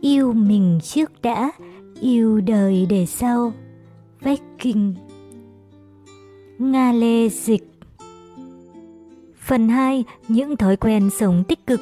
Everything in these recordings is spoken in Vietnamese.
Yêu mình trước đã, yêu đời để sau. Vách kinh Nga Lê Dịch Phần 2. Những thói quen sống tích cực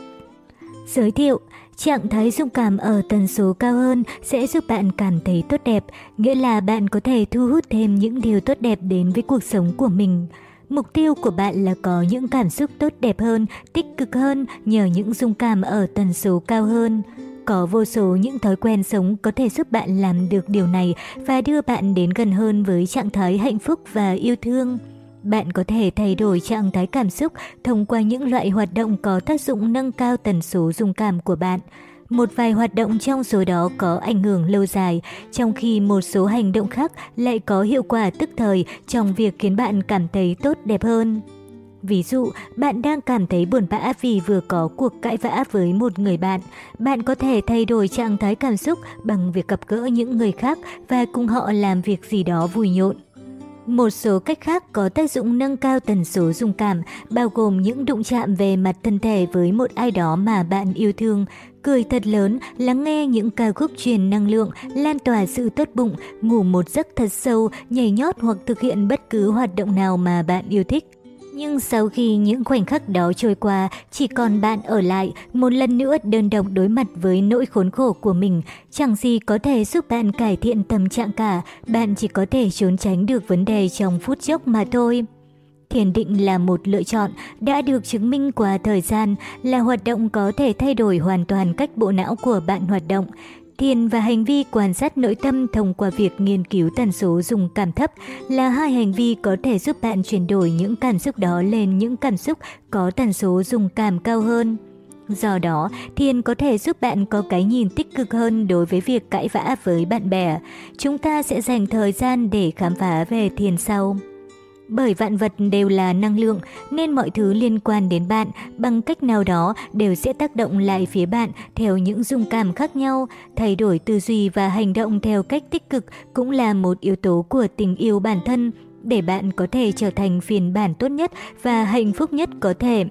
Giới thiệu Trạng thái dung cảm ở tần số cao hơn sẽ giúp bạn cảm thấy tốt đẹp, nghĩa là bạn có thể thu hút thêm những điều tốt đẹp đến với cuộc sống của mình. Mục tiêu của bạn là có những cảm xúc tốt đẹp hơn, tích cực hơn nhờ những dung cảm ở tần số cao hơn. Có vô số những thói quen sống có thể giúp bạn làm được điều này và đưa bạn đến gần hơn với trạng thái hạnh phúc và yêu thương. Bạn có thể thay đổi trạng thái cảm xúc thông qua những loại hoạt động có tác dụng nâng cao tần số dung cảm của bạn. Một vài hoạt động trong số đó có ảnh hưởng lâu dài, trong khi một số hành động khác lại có hiệu quả tức thời trong việc khiến bạn cảm thấy tốt đẹp hơn. Ví dụ, bạn đang cảm thấy buồn bã vì vừa có cuộc cãi vã với một người bạn. Bạn có thể thay đổi trạng thái cảm xúc bằng việc gặp gỡ những người khác và cùng họ làm việc gì đó vui nhộn. Một số cách khác có tác dụng nâng cao tần số dung cảm, bao gồm những đụng chạm về mặt thân thể với một ai đó mà bạn yêu thương, cười thật lớn, lắng nghe những ca khúc truyền năng lượng, lan tỏa sự tốt bụng, ngủ một giấc thật sâu, nhảy nhót hoặc thực hiện bất cứ hoạt động nào mà bạn yêu thích. Nhưng sau khi những khoảnh khắc đó trôi qua, chỉ còn bạn ở lại, một lần nữa đơn độc đối mặt với nỗi khốn khổ của mình. Chẳng gì có thể giúp bạn cải thiện tâm trạng cả, bạn chỉ có thể trốn tránh được vấn đề trong phút chốc mà thôi. Thiền định là một lựa chọn đã được chứng minh qua thời gian, là hoạt động có thể thay đổi hoàn toàn cách bộ não của bạn hoạt động. Thiền và hành vi quan sát nội tâm thông qua việc nghiên cứu tần số dùng cảm thấp là hai hành vi có thể giúp bạn chuyển đổi những cảm xúc đó lên những cảm xúc có tần số dùng cảm cao hơn. Do đó, thiền có thể giúp bạn có cái nhìn tích cực hơn đối với việc cãi vã với bạn bè. Chúng ta sẽ dành thời gian để khám phá về thiền sau. Bởi vạn vật đều là năng lượng, nên mọi thứ liên quan đến bạn bằng cách nào đó đều sẽ tác động lại phía bạn theo những dung cảm khác nhau. Thay đổi tư duy và hành động theo cách tích cực cũng là một yếu tố của tình yêu bản thân, để bạn có thể trở thành phiên bản tốt nhất và hạnh phúc nhất có thể.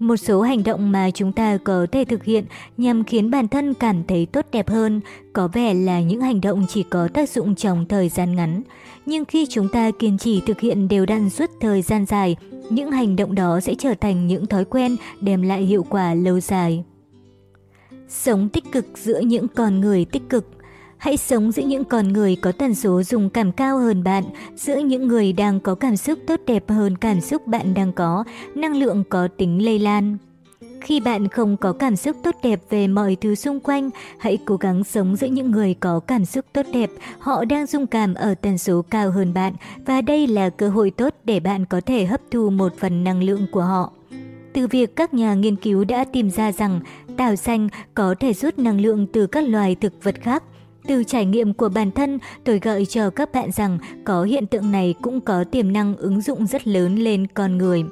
Một số hành động mà chúng ta có thể thực hiện nhằm khiến bản thân cảm thấy tốt đẹp hơn có vẻ là những hành động chỉ có tác dụng trong thời gian ngắn. Nhưng khi chúng ta kiên trì thực hiện đều đặn suốt thời gian dài, những hành động đó sẽ trở thành những thói quen đem lại hiệu quả lâu dài. Sống tích cực giữa những con người tích cực Hãy sống giữa những con người có tần số dùng cảm cao hơn bạn, giữa những người đang có cảm xúc tốt đẹp hơn cảm xúc bạn đang có, năng lượng có tính lây lan. Khi bạn không có cảm xúc tốt đẹp về mọi thứ xung quanh, hãy cố gắng sống giữa những người có cảm xúc tốt đẹp. Họ đang dung cảm ở tần số cao hơn bạn và đây là cơ hội tốt để bạn có thể hấp thu một phần năng lượng của họ. Từ việc các nhà nghiên cứu đã tìm ra rằng tảo xanh có thể rút năng lượng từ các loài thực vật khác, từ trải nghiệm của bản thân, tôi gợi cho các bạn rằng có hiện tượng này cũng có tiềm năng ứng dụng rất lớn lên con người.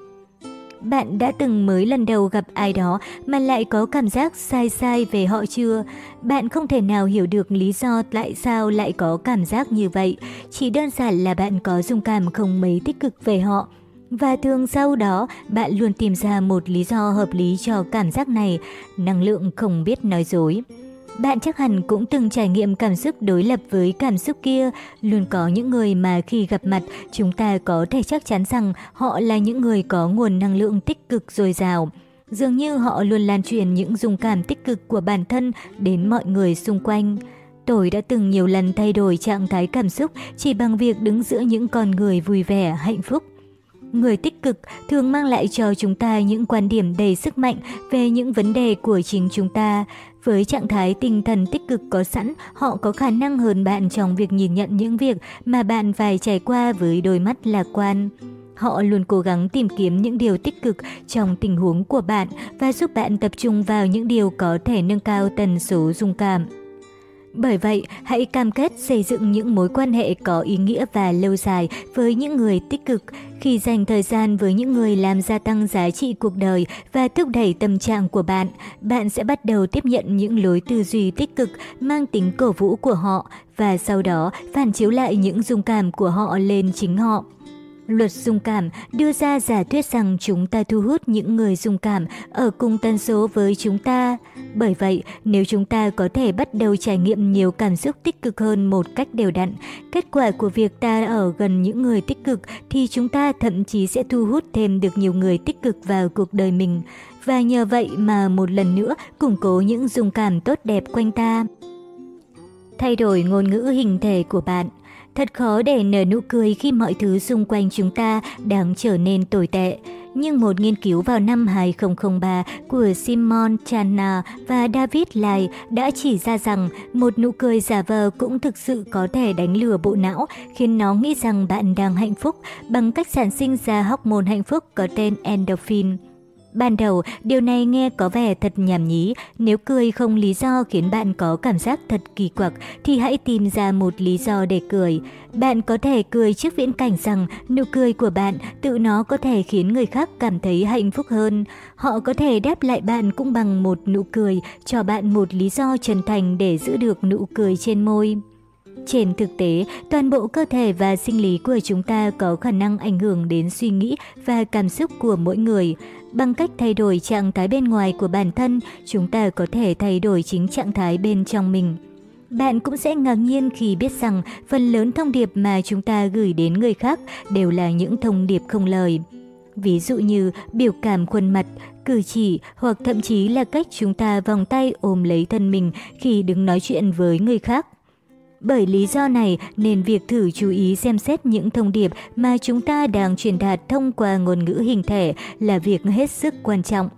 Bạn đã từng mới lần đầu gặp ai đó mà lại có cảm giác sai sai về họ chưa? Bạn không thể nào hiểu được lý do tại sao lại có cảm giác như vậy. Chỉ đơn giản là bạn có dung cảm không mấy tích cực về họ. Và thường sau đó, bạn luôn tìm ra một lý do hợp lý cho cảm giác này. Năng lượng không biết nói dối. Bạn chắc hẳn cũng từng trải nghiệm cảm xúc đối lập với cảm xúc kia. Luôn có những người mà khi gặp mặt, chúng ta có thể chắc chắn rằng họ là những người có nguồn năng lượng tích cực dồi dào. Dường như họ luôn lan truyền những dung cảm tích cực của bản thân đến mọi người xung quanh. Tôi đã từng nhiều lần thay đổi trạng thái cảm xúc chỉ bằng việc đứng giữa những con người vui vẻ, hạnh phúc. Người tích cực thường mang lại cho chúng ta những quan điểm đầy sức mạnh về những vấn đề của chính chúng ta. Với trạng thái tinh thần tích cực có sẵn, họ có khả năng hơn bạn trong việc nhìn nhận những việc mà bạn phải trải qua với đôi mắt lạc quan. Họ luôn cố gắng tìm kiếm những điều tích cực trong tình huống của bạn và giúp bạn tập trung vào những điều có thể nâng cao tần số dung cảm. Bởi vậy, hãy cam kết xây dựng những mối quan hệ có ý nghĩa và lâu dài với những người tích cực. Khi dành thời gian với những người làm gia tăng giá trị cuộc đời và thúc đẩy tâm trạng của bạn, bạn sẽ bắt đầu tiếp nhận những lối tư duy tích cực mang tính cổ vũ của họ và sau đó phản chiếu lại những dung cảm của họ lên chính họ. Luật dung cảm đưa ra giả thuyết rằng chúng ta thu hút những người dung cảm ở cùng tần số với chúng ta. Bởi vậy, nếu chúng ta có thể bắt đầu trải nghiệm nhiều cảm xúc tích cực hơn một cách đều đặn, kết quả của việc ta ở gần những người tích cực thì chúng ta thậm chí sẽ thu hút thêm được nhiều người tích cực vào cuộc đời mình. Và nhờ vậy mà một lần nữa củng cố những dung cảm tốt đẹp quanh ta. Thay đổi ngôn ngữ hình thể của bạn Thật khó để nở nụ cười khi mọi thứ xung quanh chúng ta đang trở nên tồi tệ. Nhưng một nghiên cứu vào năm 2003 của Simon Channa và David Lai đã chỉ ra rằng một nụ cười giả vờ cũng thực sự có thể đánh lừa bộ não, khiến nó nghĩ rằng bạn đang hạnh phúc bằng cách sản sinh ra hormone hạnh phúc có tên endorphin. Ban đầu, điều này nghe có vẻ thật nhảm nhí, nếu cười không lý do khiến bạn có cảm giác thật kỳ quặc thì hãy tìm ra một lý do để cười. Bạn có thể cười trước viễn cảnh rằng nụ cười của bạn tự nó có thể khiến người khác cảm thấy hạnh phúc hơn. Họ có thể đáp lại bạn cũng bằng một nụ cười, cho bạn một lý do chân thành để giữ được nụ cười trên môi. Trên thực tế, toàn bộ cơ thể và sinh lý của chúng ta có khả năng ảnh hưởng đến suy nghĩ và cảm xúc của mỗi người. Bằng cách thay đổi trạng thái bên ngoài của bản thân, chúng ta có thể thay đổi chính trạng thái bên trong mình. Bạn cũng sẽ ngạc nhiên khi biết rằng phần lớn thông điệp mà chúng ta gửi đến người khác đều là những thông điệp không lời. Ví dụ như biểu cảm khuôn mặt, cử chỉ hoặc thậm chí là cách chúng ta vòng tay ôm lấy thân mình khi đứng nói chuyện với người khác. Bởi lý do này nên việc thử chú ý xem xét những thông điệp mà chúng ta đang truyền đạt thông qua ngôn ngữ hình thể là việc hết sức quan trọng.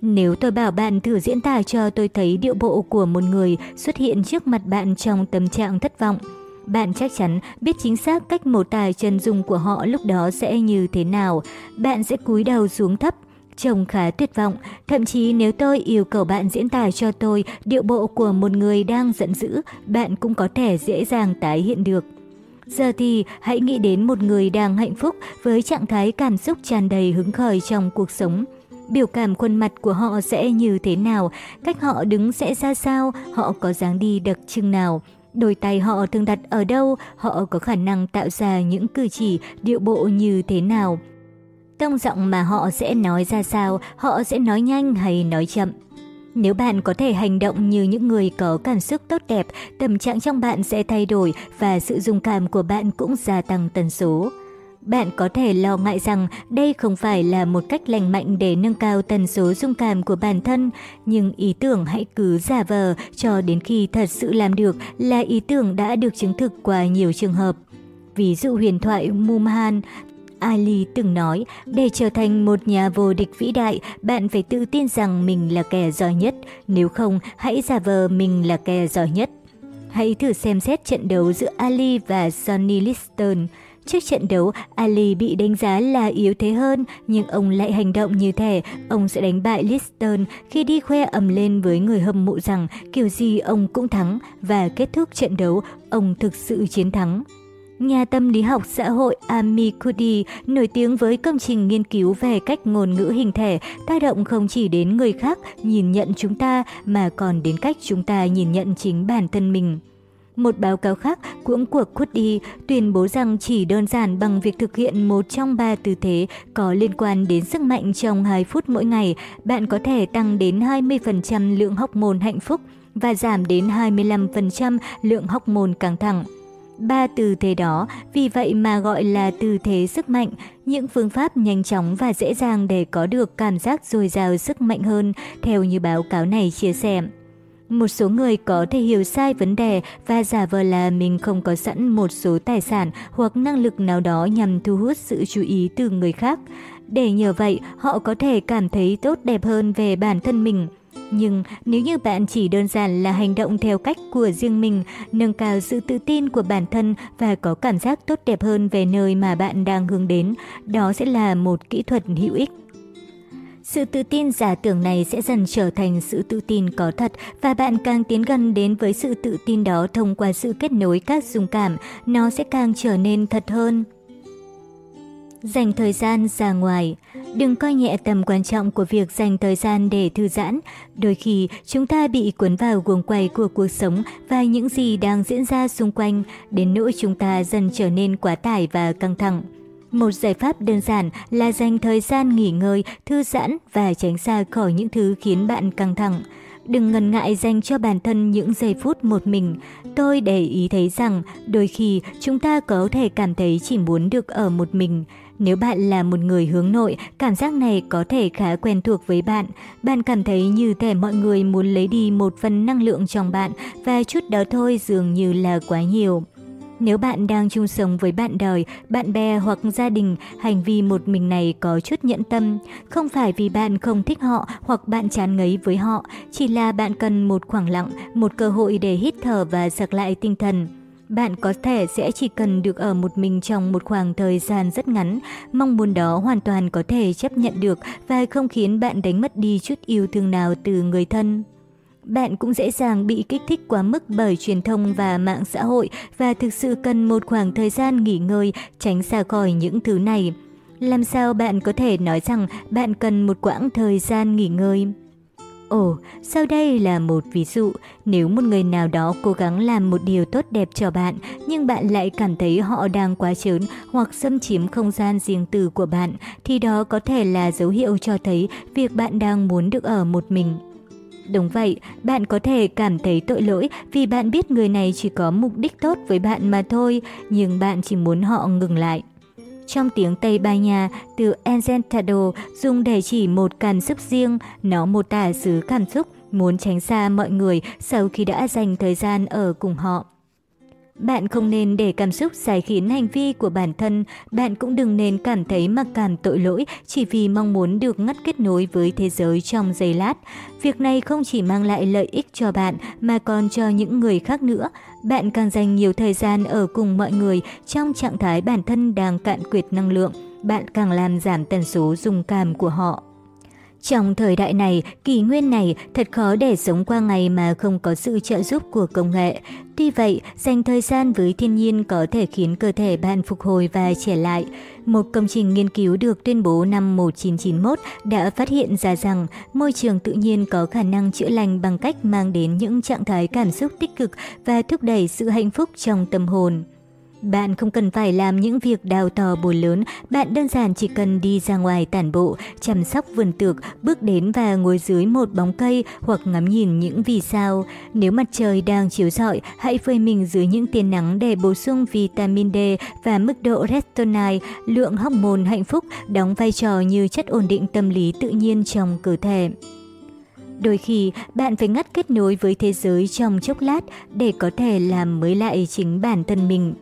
Nếu tôi bảo bạn thử diễn tả cho tôi thấy điệu bộ của một người xuất hiện trước mặt bạn trong tâm trạng thất vọng, bạn chắc chắn biết chính xác cách mô tả chân dung của họ lúc đó sẽ như thế nào. Bạn sẽ cúi đầu xuống thấp, Trông khá tuyệt vọng, thậm chí nếu tôi yêu cầu bạn diễn tả cho tôi điệu bộ của một người đang giận dữ, bạn cũng có thể dễ dàng tái hiện được. Giờ thì hãy nghĩ đến một người đang hạnh phúc với trạng thái cảm xúc tràn đầy hứng khởi trong cuộc sống. Biểu cảm khuôn mặt của họ sẽ như thế nào, cách họ đứng sẽ ra sao, họ có dáng đi đặc trưng nào. Đôi tay họ thường đặt ở đâu, họ có khả năng tạo ra những cử chỉ, điệu bộ như thế nào. Tông giọng mà họ sẽ nói ra sao, họ sẽ nói nhanh hay nói chậm. Nếu bạn có thể hành động như những người có cảm xúc tốt đẹp, tâm trạng trong bạn sẽ thay đổi và sự dung cảm của bạn cũng gia tăng tần số. Bạn có thể lo ngại rằng đây không phải là một cách lành mạnh để nâng cao tần số dung cảm của bản thân, nhưng ý tưởng hãy cứ giả vờ cho đến khi thật sự làm được là ý tưởng đã được chứng thực qua nhiều trường hợp. Ví dụ huyền thoại Mumhan Ali từng nói, để trở thành một nhà vô địch vĩ đại, bạn phải tự tin rằng mình là kẻ giỏi nhất, nếu không hãy giả vờ mình là kẻ giỏi nhất. Hãy thử xem xét trận đấu giữa Ali và Sonny Liston. Trước trận đấu, Ali bị đánh giá là yếu thế hơn, nhưng ông lại hành động như thể ông sẽ đánh bại Liston khi đi khoe ầm lên với người hâm mộ rằng kiểu gì ông cũng thắng và kết thúc trận đấu, ông thực sự chiến thắng. Nhà tâm lý học xã hội Ami Kudi nổi tiếng với công trình nghiên cứu về cách ngôn ngữ hình thể tác động không chỉ đến người khác nhìn nhận chúng ta mà còn đến cách chúng ta nhìn nhận chính bản thân mình. Một báo cáo khác cũng của Kudi tuyên bố rằng chỉ đơn giản bằng việc thực hiện một trong ba tư thế có liên quan đến sức mạnh trong 2 phút mỗi ngày, bạn có thể tăng đến 20% lượng hóc môn hạnh phúc và giảm đến 25% lượng hóc môn căng thẳng. Ba tư thế đó vì vậy mà gọi là tư thế sức mạnh, những phương pháp nhanh chóng và dễ dàng để có được cảm giác dồi dào sức mạnh hơn, theo như báo cáo này chia sẻ. Một số người có thể hiểu sai vấn đề và giả vờ là mình không có sẵn một số tài sản hoặc năng lực nào đó nhằm thu hút sự chú ý từ người khác. Để nhờ vậy, họ có thể cảm thấy tốt đẹp hơn về bản thân mình. Nhưng nếu như bạn chỉ đơn giản là hành động theo cách của riêng mình, nâng cao sự tự tin của bản thân và có cảm giác tốt đẹp hơn về nơi mà bạn đang hướng đến, đó sẽ là một kỹ thuật hữu ích. Sự tự tin giả tưởng này sẽ dần trở thành sự tự tin có thật và bạn càng tiến gần đến với sự tự tin đó thông qua sự kết nối các dung cảm, nó sẽ càng trở nên thật hơn. Dành thời gian ra ngoài Đừng coi nhẹ tầm quan trọng của việc dành thời gian để thư giãn. Đôi khi, chúng ta bị cuốn vào guồng quay của cuộc sống và những gì đang diễn ra xung quanh, đến nỗi chúng ta dần trở nên quá tải và căng thẳng. Một giải pháp đơn giản là dành thời gian nghỉ ngơi, thư giãn và tránh xa khỏi những thứ khiến bạn căng thẳng. Đừng ngần ngại dành cho bản thân những giây phút một mình. Tôi để ý thấy rằng đôi khi chúng ta có thể cảm thấy chỉ muốn được ở một mình. Nếu bạn là một người hướng nội, cảm giác này có thể khá quen thuộc với bạn. Bạn cảm thấy như thể mọi người muốn lấy đi một phần năng lượng trong bạn và chút đó thôi dường như là quá nhiều. Nếu bạn đang chung sống với bạn đời, bạn bè hoặc gia đình, hành vi một mình này có chút nhẫn tâm. Không phải vì bạn không thích họ hoặc bạn chán ngấy với họ, chỉ là bạn cần một khoảng lặng, một cơ hội để hít thở và sạc lại tinh thần. Bạn có thể sẽ chỉ cần được ở một mình trong một khoảng thời gian rất ngắn, mong muốn đó hoàn toàn có thể chấp nhận được và không khiến bạn đánh mất đi chút yêu thương nào từ người thân. Bạn cũng dễ dàng bị kích thích quá mức bởi truyền thông và mạng xã hội và thực sự cần một khoảng thời gian nghỉ ngơi, tránh xa khỏi những thứ này. Làm sao bạn có thể nói rằng bạn cần một quãng thời gian nghỉ ngơi? Ồ, sau đây là một ví dụ. Nếu một người nào đó cố gắng làm một điều tốt đẹp cho bạn, nhưng bạn lại cảm thấy họ đang quá chớn hoặc xâm chiếm không gian riêng tư của bạn, thì đó có thể là dấu hiệu cho thấy việc bạn đang muốn được ở một mình. Đúng vậy, bạn có thể cảm thấy tội lỗi vì bạn biết người này chỉ có mục đích tốt với bạn mà thôi, nhưng bạn chỉ muốn họ ngừng lại. Trong tiếng Tây Ban Nha, từ encantado dùng để chỉ một cảm xúc riêng, nó mô tả xứ cảm xúc, muốn tránh xa mọi người sau khi đã dành thời gian ở cùng họ. Bạn không nên để cảm xúc giải khiến hành vi của bản thân, bạn cũng đừng nên cảm thấy mặc cảm tội lỗi chỉ vì mong muốn được ngắt kết nối với thế giới trong giây lát. Việc này không chỉ mang lại lợi ích cho bạn mà còn cho những người khác nữa. Bạn càng dành nhiều thời gian ở cùng mọi người trong trạng thái bản thân đang cạn kiệt năng lượng, bạn càng làm giảm tần số dùng cảm của họ. Trong thời đại này, kỷ nguyên này, thật khó để sống qua ngày mà không có sự trợ giúp của công nghệ. Tuy vậy, dành thời gian với thiên nhiên có thể khiến cơ thể bạn phục hồi và trẻ lại. Một công trình nghiên cứu được tuyên bố năm 1991 đã phát hiện ra rằng môi trường tự nhiên có khả năng chữa lành bằng cách mang đến những trạng thái cảm xúc tích cực và thúc đẩy sự hạnh phúc trong tâm hồn. Bạn không cần phải làm những việc đào to bồi lớn, bạn đơn giản chỉ cần đi ra ngoài tản bộ, chăm sóc vườn tược, bước đến và ngồi dưới một bóng cây hoặc ngắm nhìn những vì sao. Nếu mặt trời đang chiếu rọi, hãy phơi mình dưới những tia nắng để bổ sung vitamin D và mức độ retinol, lượng hormone hạnh phúc đóng vai trò như chất ổn định tâm lý tự nhiên trong cơ thể. Đôi khi, bạn phải ngắt kết nối với thế giới trong chốc lát để có thể làm mới lại chính bản thân mình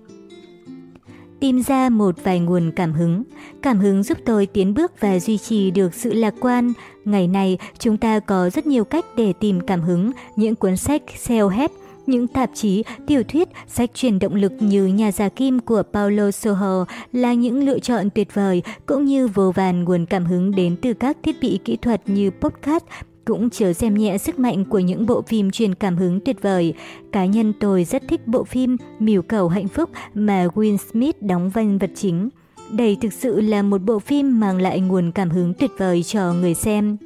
tìm ra một vài nguồn cảm hứng. Cảm hứng giúp tôi tiến bước và duy trì được sự lạc quan. Ngày nay, chúng ta có rất nhiều cách để tìm cảm hứng, những cuốn sách self-help, những tạp chí, tiểu thuyết, sách truyền động lực như Nhà giả kim của Paulo Soho là những lựa chọn tuyệt vời, cũng như vô vàn nguồn cảm hứng đến từ các thiết bị kỹ thuật như podcast, cũng chớ xem nhẹ sức mạnh của những bộ phim truyền cảm hứng tuyệt vời. Cá nhân tôi rất thích bộ phim mỉu cầu hạnh phúc mà Will Smith đóng vai vật chính. Đây thực sự là một bộ phim mang lại nguồn cảm hứng tuyệt vời cho người xem.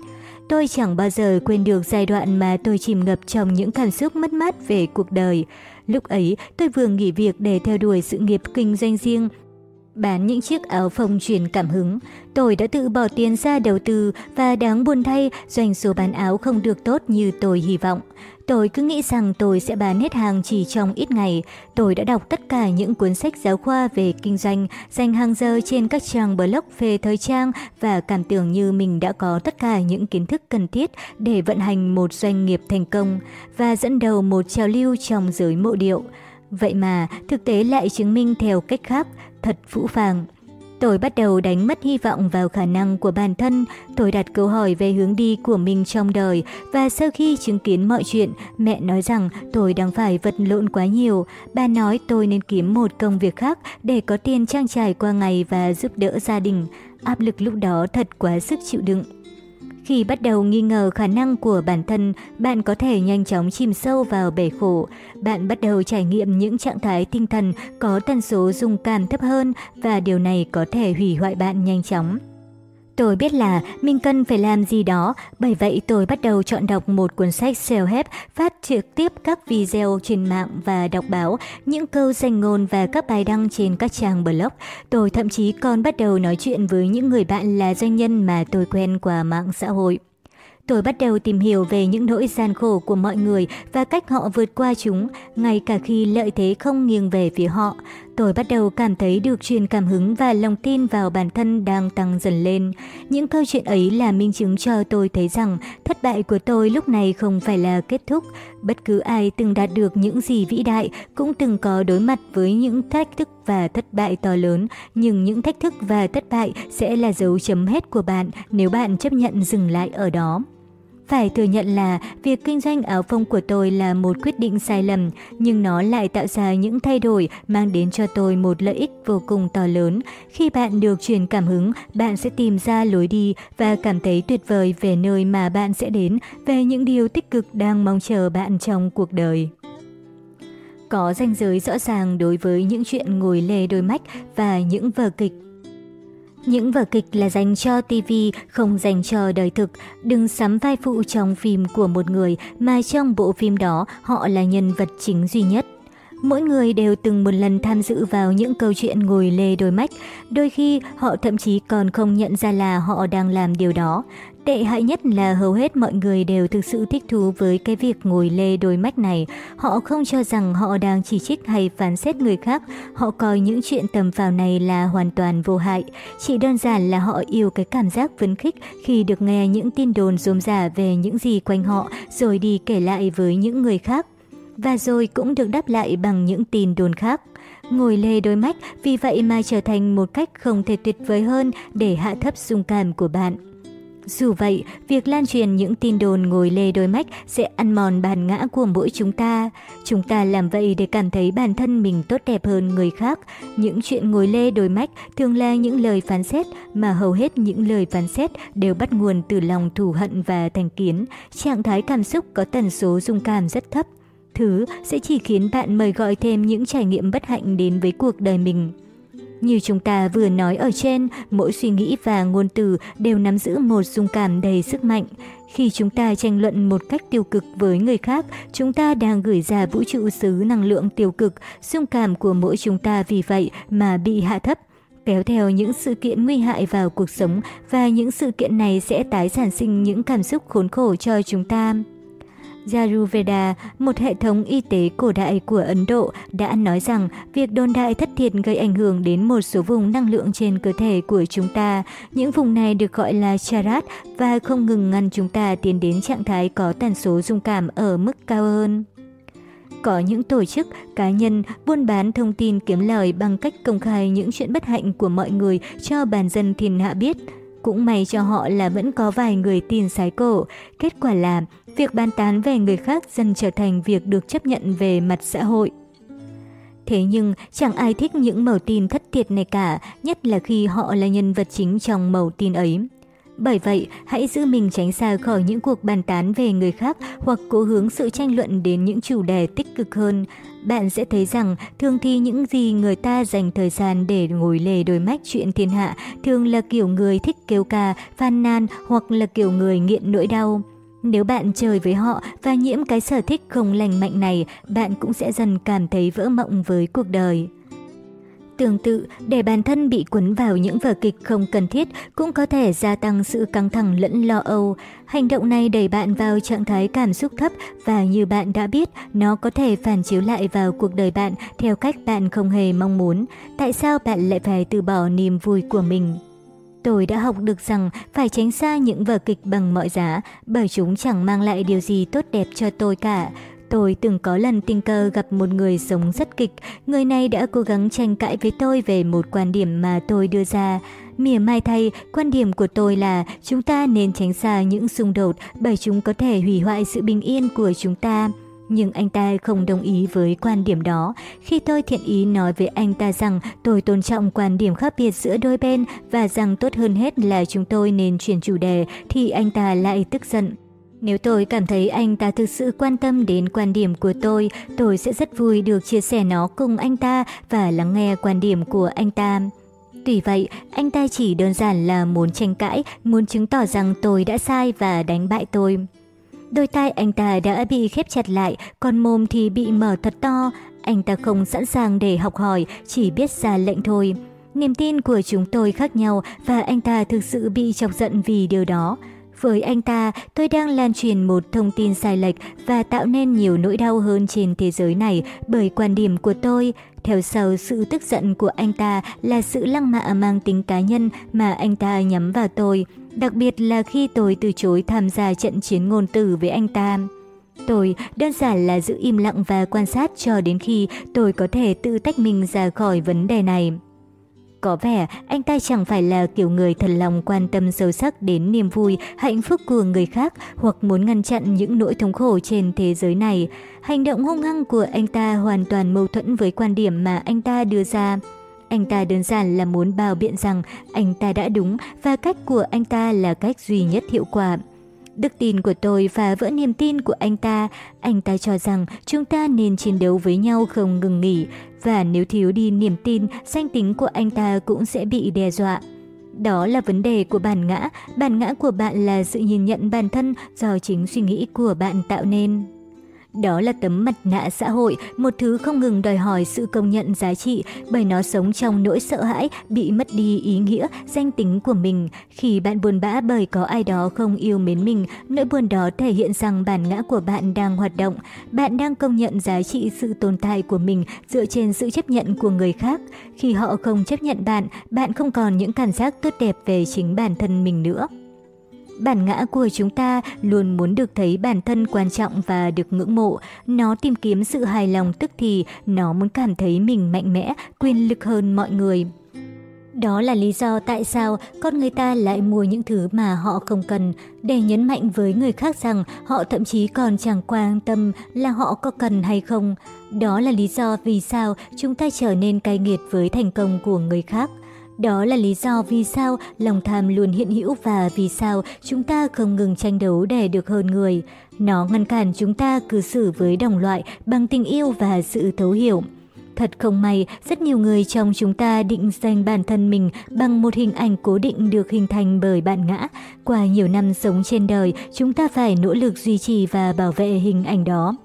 Tôi chẳng bao giờ quên được giai đoạn mà tôi chìm ngập trong những cảm xúc mất mát về cuộc đời. Lúc ấy, tôi vừa nghỉ việc để theo đuổi sự nghiệp kinh doanh riêng Bán những chiếc áo phông truyền cảm hứng, tôi đã tự bỏ tiền ra đầu tư và đáng buồn thay doanh số bán áo không được tốt như tôi hy vọng. Tôi cứ nghĩ rằng tôi sẽ bán hết hàng chỉ trong ít ngày. Tôi đã đọc tất cả những cuốn sách giáo khoa về kinh doanh, dành hàng giờ trên các trang blog về thời trang và cảm tưởng như mình đã có tất cả những kiến thức cần thiết để vận hành một doanh nghiệp thành công và dẫn đầu một trào lưu trong giới mộ điệu. Vậy mà thực tế lại chứng minh theo cách khác, thật phũ phàng. Tôi bắt đầu đánh mất hy vọng vào khả năng của bản thân, tôi đặt câu hỏi về hướng đi của mình trong đời và sau khi chứng kiến mọi chuyện, mẹ nói rằng tôi đang phải vật lộn quá nhiều. Bà nói tôi nên kiếm một công việc khác để có tiền trang trải qua ngày và giúp đỡ gia đình. Áp lực lúc đó thật quá sức chịu đựng. Khi bắt đầu nghi ngờ khả năng của bản thân, bạn có thể nhanh chóng chìm sâu vào bể khổ. Bạn bắt đầu trải nghiệm những trạng thái tinh thần có tần số dung cảm thấp hơn và điều này có thể hủy hoại bạn nhanh chóng. Tôi biết là mình cần phải làm gì đó, bởi vậy tôi bắt đầu chọn đọc một cuốn sách self-help, phát trực tiếp các video trên mạng và đọc báo, những câu danh ngôn và các bài đăng trên các trang blog. Tôi thậm chí còn bắt đầu nói chuyện với những người bạn là doanh nhân mà tôi quen qua mạng xã hội. Tôi bắt đầu tìm hiểu về những nỗi gian khổ của mọi người và cách họ vượt qua chúng, ngay cả khi lợi thế không nghiêng về phía họ. Tôi bắt đầu cảm thấy được truyền cảm hứng và lòng tin vào bản thân đang tăng dần lên. Những câu chuyện ấy là minh chứng cho tôi thấy rằng thất bại của tôi lúc này không phải là kết thúc. Bất cứ ai từng đạt được những gì vĩ đại cũng từng có đối mặt với những thách thức và thất bại to lớn, nhưng những thách thức và thất bại sẽ là dấu chấm hết của bạn nếu bạn chấp nhận dừng lại ở đó. Phải thừa nhận là việc kinh doanh áo phông của tôi là một quyết định sai lầm, nhưng nó lại tạo ra những thay đổi mang đến cho tôi một lợi ích vô cùng to lớn. Khi bạn được truyền cảm hứng, bạn sẽ tìm ra lối đi và cảm thấy tuyệt vời về nơi mà bạn sẽ đến, về những điều tích cực đang mong chờ bạn trong cuộc đời. Có ranh giới rõ ràng đối với những chuyện ngồi lê đôi mách và những vở kịch những vở kịch là dành cho TV, không dành cho đời thực. Đừng sắm vai phụ trong phim của một người mà trong bộ phim đó họ là nhân vật chính duy nhất. Mỗi người đều từng một lần tham dự vào những câu chuyện ngồi lê đôi mách, đôi khi họ thậm chí còn không nhận ra là họ đang làm điều đó. Tệ hại nhất là hầu hết mọi người đều thực sự thích thú với cái việc ngồi lê đôi mách này. Họ không cho rằng họ đang chỉ trích hay phán xét người khác. Họ coi những chuyện tầm vào này là hoàn toàn vô hại. Chỉ đơn giản là họ yêu cái cảm giác phấn khích khi được nghe những tin đồn rôm rả về những gì quanh họ, rồi đi kể lại với những người khác. Và rồi cũng được đáp lại bằng những tin đồn khác ngồi lê đôi mách vì vậy mà trở thành một cách không thể tuyệt vời hơn để hạ thấp xung cảm của bạn. Dù vậy, việc lan truyền những tin đồn ngồi lê đôi mách sẽ ăn mòn bản ngã của mỗi chúng ta. Chúng ta làm vậy để cảm thấy bản thân mình tốt đẹp hơn người khác. Những chuyện ngồi lê đôi mách thường là những lời phán xét, mà hầu hết những lời phán xét đều bắt nguồn từ lòng thù hận và thành kiến. Trạng thái cảm xúc có tần số dung cảm rất thấp. Thứ sẽ chỉ khiến bạn mời gọi thêm những trải nghiệm bất hạnh đến với cuộc đời mình. Như chúng ta vừa nói ở trên, mỗi suy nghĩ và ngôn từ đều nắm giữ một dung cảm đầy sức mạnh. Khi chúng ta tranh luận một cách tiêu cực với người khác, chúng ta đang gửi ra vũ trụ xứ năng lượng tiêu cực, dung cảm của mỗi chúng ta vì vậy mà bị hạ thấp kéo theo những sự kiện nguy hại vào cuộc sống và những sự kiện này sẽ tái sản sinh những cảm xúc khốn khổ cho chúng ta. Ayurveda, một hệ thống y tế cổ đại của Ấn Độ, đã nói rằng việc đồn đại thất thiệt gây ảnh hưởng đến một số vùng năng lượng trên cơ thể của chúng ta. Những vùng này được gọi là charat và không ngừng ngăn chúng ta tiến đến trạng thái có tần số dung cảm ở mức cao hơn. Có những tổ chức, cá nhân buôn bán thông tin kiếm lời bằng cách công khai những chuyện bất hạnh của mọi người cho bàn dân thiên hạ biết. Cũng may cho họ là vẫn có vài người tin sái cổ. Kết quả là việc bàn tán về người khác dần trở thành việc được chấp nhận về mặt xã hội. Thế nhưng chẳng ai thích những mẩu tin thất thiệt này cả, nhất là khi họ là nhân vật chính trong mẩu tin ấy. Bởi vậy, hãy giữ mình tránh xa khỏi những cuộc bàn tán về người khác hoặc cố hướng sự tranh luận đến những chủ đề tích cực hơn. Bạn sẽ thấy rằng thường thì những gì người ta dành thời gian để ngồi lề đôi mách chuyện thiên hạ thường là kiểu người thích kêu ca, phàn nàn hoặc là kiểu người nghiện nỗi đau. Nếu bạn chơi với họ và nhiễm cái sở thích không lành mạnh này, bạn cũng sẽ dần cảm thấy vỡ mộng với cuộc đời. Tương tự, để bản thân bị cuốn vào những vở kịch không cần thiết cũng có thể gia tăng sự căng thẳng lẫn lo âu. Hành động này đẩy bạn vào trạng thái cảm xúc thấp và như bạn đã biết, nó có thể phản chiếu lại vào cuộc đời bạn theo cách bạn không hề mong muốn. Tại sao bạn lại phải từ bỏ niềm vui của mình? Tôi đã học được rằng phải tránh xa những vở kịch bằng mọi giá bởi chúng chẳng mang lại điều gì tốt đẹp cho tôi cả. Tôi từng có lần tình cờ gặp một người sống rất kịch, người này đã cố gắng tranh cãi với tôi về một quan điểm mà tôi đưa ra. Mỉa mai thay, quan điểm của tôi là chúng ta nên tránh xa những xung đột bởi chúng có thể hủy hoại sự bình yên của chúng ta. Nhưng anh ta không đồng ý với quan điểm đó. Khi tôi thiện ý nói với anh ta rằng tôi tôn trọng quan điểm khác biệt giữa đôi bên và rằng tốt hơn hết là chúng tôi nên chuyển chủ đề, thì anh ta lại tức giận. Nếu tôi cảm thấy anh ta thực sự quan tâm đến quan điểm của tôi, tôi sẽ rất vui được chia sẻ nó cùng anh ta và lắng nghe quan điểm của anh ta. Tuy vậy, anh ta chỉ đơn giản là muốn tranh cãi, muốn chứng tỏ rằng tôi đã sai và đánh bại tôi. Đôi tai anh ta đã bị khép chặt lại, còn mồm thì bị mở thật to. Anh ta không sẵn sàng để học hỏi, chỉ biết ra lệnh thôi. Niềm tin của chúng tôi khác nhau và anh ta thực sự bị chọc giận vì điều đó. Với anh ta, tôi đang lan truyền một thông tin sai lệch và tạo nên nhiều nỗi đau hơn trên thế giới này bởi quan điểm của tôi. Theo sau sự tức giận của anh ta là sự lăng mạ mang tính cá nhân mà anh ta nhắm vào tôi, đặc biệt là khi tôi từ chối tham gia trận chiến ngôn tử với anh ta. Tôi đơn giản là giữ im lặng và quan sát cho đến khi tôi có thể tự tách mình ra khỏi vấn đề này. Có vẻ anh ta chẳng phải là kiểu người thật lòng quan tâm sâu sắc đến niềm vui, hạnh phúc của người khác hoặc muốn ngăn chặn những nỗi thống khổ trên thế giới này. Hành động hung hăng của anh ta hoàn toàn mâu thuẫn với quan điểm mà anh ta đưa ra. Anh ta đơn giản là muốn bào biện rằng anh ta đã đúng và cách của anh ta là cách duy nhất hiệu quả. Đức tin của tôi phá vỡ niềm tin của anh ta. Anh ta cho rằng chúng ta nên chiến đấu với nhau không ngừng nghỉ. Và nếu thiếu đi niềm tin, danh tính của anh ta cũng sẽ bị đe dọa. Đó là vấn đề của bản ngã. Bản ngã của bạn là sự nhìn nhận bản thân do chính suy nghĩ của bạn tạo nên. Đó là tấm mặt nạ xã hội, một thứ không ngừng đòi hỏi sự công nhận giá trị bởi nó sống trong nỗi sợ hãi bị mất đi ý nghĩa, danh tính của mình. Khi bạn buồn bã bởi có ai đó không yêu mến mình, nỗi buồn đó thể hiện rằng bản ngã của bạn đang hoạt động. Bạn đang công nhận giá trị sự tồn tại của mình dựa trên sự chấp nhận của người khác. Khi họ không chấp nhận bạn, bạn không còn những cảm giác tốt đẹp về chính bản thân mình nữa. Bản ngã của chúng ta luôn muốn được thấy bản thân quan trọng và được ngưỡng mộ. Nó tìm kiếm sự hài lòng tức thì, nó muốn cảm thấy mình mạnh mẽ, quyền lực hơn mọi người. Đó là lý do tại sao con người ta lại mua những thứ mà họ không cần, để nhấn mạnh với người khác rằng họ thậm chí còn chẳng quan tâm là họ có cần hay không. Đó là lý do vì sao chúng ta trở nên cay nghiệt với thành công của người khác. Đó là lý do vì sao lòng tham luôn hiện hữu và vì sao chúng ta không ngừng tranh đấu để được hơn người. Nó ngăn cản chúng ta cư xử với đồng loại bằng tình yêu và sự thấu hiểu. Thật không may, rất nhiều người trong chúng ta định danh bản thân mình bằng một hình ảnh cố định được hình thành bởi bạn ngã. Qua nhiều năm sống trên đời, chúng ta phải nỗ lực duy trì và bảo vệ hình ảnh đó.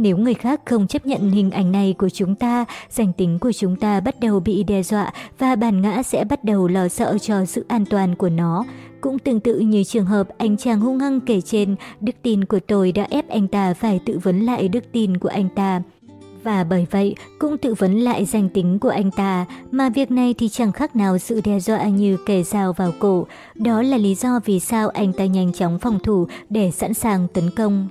Nếu người khác không chấp nhận hình ảnh này của chúng ta, danh tính của chúng ta bắt đầu bị đe dọa và bản ngã sẽ bắt đầu lo sợ cho sự an toàn của nó. Cũng tương tự như trường hợp anh chàng hung hăng kể trên, đức tin của tôi đã ép anh ta phải tự vấn lại đức tin của anh ta. Và bởi vậy cũng tự vấn lại danh tính của anh ta, mà việc này thì chẳng khác nào sự đe dọa như kề dao vào cổ. Đó là lý do vì sao anh ta nhanh chóng phòng thủ để sẵn sàng tấn công.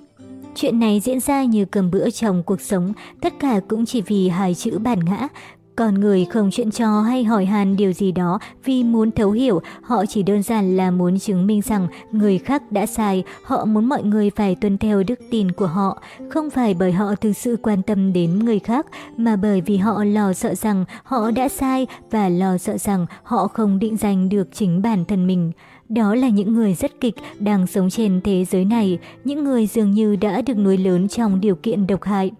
Chuyện này diễn ra như cầm bữa trong cuộc sống, tất cả cũng chỉ vì hai chữ bản ngã. Còn người không chuyện trò hay hỏi hàn điều gì đó vì muốn thấu hiểu, họ chỉ đơn giản là muốn chứng minh rằng người khác đã sai, họ muốn mọi người phải tuân theo đức tin của họ, không phải bởi họ thực sự quan tâm đến người khác, mà bởi vì họ lo sợ rằng họ đã sai và lo sợ rằng họ không định giành được chính bản thân mình. Đó là những người rất kịch đang sống trên thế giới này, những người dường như đã được nuôi lớn trong điều kiện độc hại.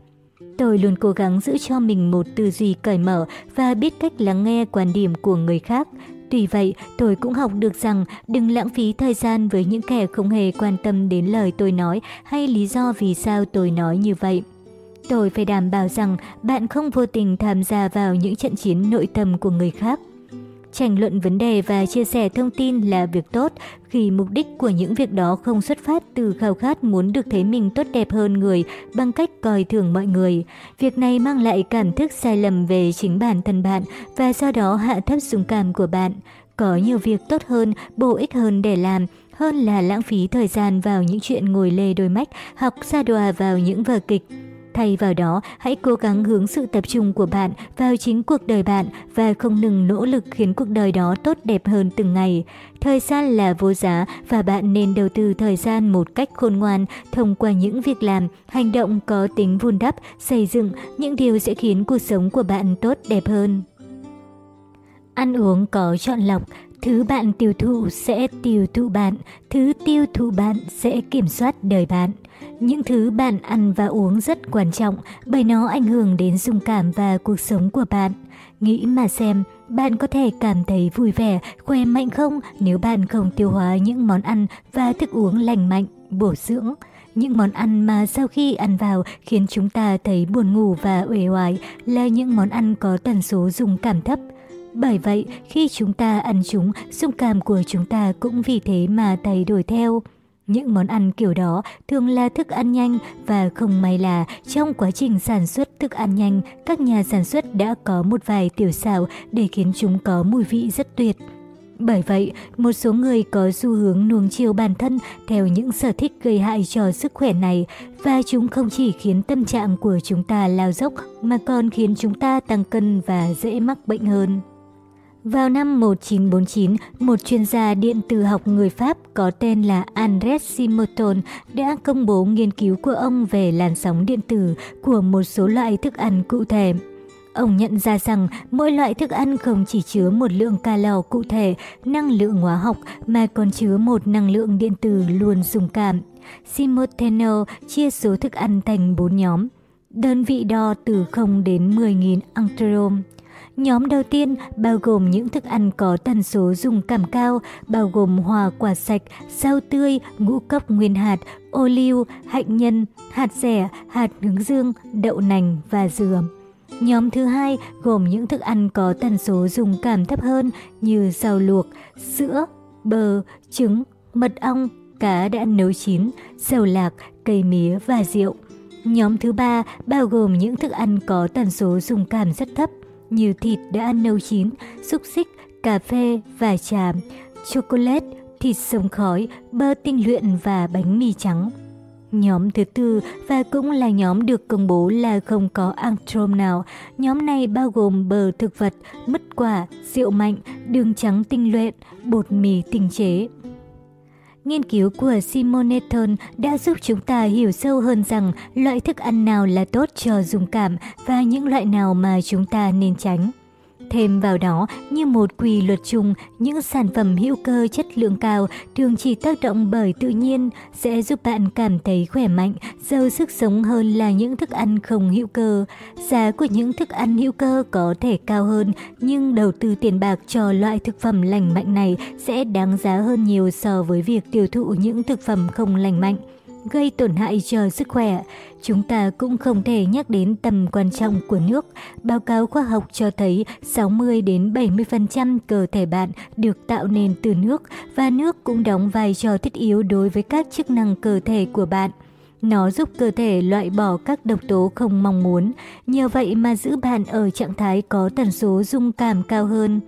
Tôi luôn cố gắng giữ cho mình một tư duy cởi mở và biết cách lắng nghe quan điểm của người khác. Tuy vậy, tôi cũng học được rằng đừng lãng phí thời gian với những kẻ không hề quan tâm đến lời tôi nói hay lý do vì sao tôi nói như vậy. Tôi phải đảm bảo rằng bạn không vô tình tham gia vào những trận chiến nội tâm của người khác. Tranh luận vấn đề và chia sẻ thông tin là việc tốt khi mục đích của những việc đó không xuất phát từ khao khát muốn được thấy mình tốt đẹp hơn người bằng cách coi thường mọi người. Việc này mang lại cảm thức sai lầm về chính bản thân bạn và do đó hạ thấp dung cảm của bạn. Có nhiều việc tốt hơn, bổ ích hơn để làm, hơn là lãng phí thời gian vào những chuyện ngồi lê đôi mách, học xa đòa vào những vở kịch. Thay vào đó, hãy cố gắng hướng sự tập trung của bạn vào chính cuộc đời bạn và không ngừng nỗ lực khiến cuộc đời đó tốt đẹp hơn từng ngày. Thời gian là vô giá và bạn nên đầu tư thời gian một cách khôn ngoan thông qua những việc làm, hành động có tính vun đắp, xây dựng những điều sẽ khiến cuộc sống của bạn tốt đẹp hơn. Ăn uống có chọn lọc, thứ bạn tiêu thụ sẽ tiêu thụ bạn, thứ tiêu thụ bạn sẽ kiểm soát đời bạn. Những thứ bạn ăn và uống rất quan trọng bởi nó ảnh hưởng đến dung cảm và cuộc sống của bạn. Nghĩ mà xem, bạn có thể cảm thấy vui vẻ, khỏe mạnh không nếu bạn không tiêu hóa những món ăn và thức uống lành mạnh, bổ dưỡng. Những món ăn mà sau khi ăn vào khiến chúng ta thấy buồn ngủ và uể oải là những món ăn có tần số dùng cảm thấp. Bởi vậy, khi chúng ta ăn chúng, dung cảm của chúng ta cũng vì thế mà thay đổi theo. Những món ăn kiểu đó thường là thức ăn nhanh và không may là trong quá trình sản xuất thức ăn nhanh, các nhà sản xuất đã có một vài tiểu xảo để khiến chúng có mùi vị rất tuyệt. Bởi vậy, một số người có xu hướng nuông chiều bản thân theo những sở thích gây hại cho sức khỏe này và chúng không chỉ khiến tâm trạng của chúng ta lao dốc mà còn khiến chúng ta tăng cân và dễ mắc bệnh hơn. Vào năm 1949, một chuyên gia điện tử học người Pháp có tên là Andres Simoton đã công bố nghiên cứu của ông về làn sóng điện tử của một số loại thức ăn cụ thể. Ông nhận ra rằng mỗi loại thức ăn không chỉ chứa một lượng calo cụ thể, năng lượng hóa học mà còn chứa một năng lượng điện tử luôn dùng cảm. Simoteno chia số thức ăn thành 4 nhóm. Đơn vị đo từ 0 đến 10.000 angstrom. Nhóm đầu tiên bao gồm những thức ăn có tần số dùng cảm cao, bao gồm hoa quả sạch, rau tươi, ngũ cốc nguyên hạt, ô liu, hạnh nhân, hạt rẻ, hạt hướng dương, đậu nành và dừa. Nhóm thứ hai gồm những thức ăn có tần số dùng cảm thấp hơn như rau luộc, sữa, bơ, trứng, mật ong, cá đã nấu chín, dầu lạc, cây mía và rượu. Nhóm thứ ba bao gồm những thức ăn có tần số dùng cảm rất thấp như thịt đã ăn nấu chín, xúc xích, cà phê và trà, chocolate, thịt sông khói, bơ tinh luyện và bánh mì trắng. Nhóm thứ tư và cũng là nhóm được công bố là không có antrom nào. Nhóm này bao gồm bơ thực vật, mứt quả, rượu mạnh, đường trắng tinh luyện, bột mì tinh chế. Nghiên cứu của Simoneton đã giúp chúng ta hiểu sâu hơn rằng loại thức ăn nào là tốt cho dùng cảm và những loại nào mà chúng ta nên tránh. Thêm vào đó, như một quy luật chung, những sản phẩm hữu cơ chất lượng cao thường chỉ tác động bởi tự nhiên sẽ giúp bạn cảm thấy khỏe mạnh, giàu sức sống hơn là những thức ăn không hữu cơ. Giá của những thức ăn hữu cơ có thể cao hơn, nhưng đầu tư tiền bạc cho loại thực phẩm lành mạnh này sẽ đáng giá hơn nhiều so với việc tiêu thụ những thực phẩm không lành mạnh gây tổn hại cho sức khỏe. Chúng ta cũng không thể nhắc đến tầm quan trọng của nước. Báo cáo khoa học cho thấy 60 đến 70% cơ thể bạn được tạo nên từ nước và nước cũng đóng vai trò thiết yếu đối với các chức năng cơ thể của bạn. Nó giúp cơ thể loại bỏ các độc tố không mong muốn, nhờ vậy mà giữ bạn ở trạng thái có tần số dung cảm cao hơn.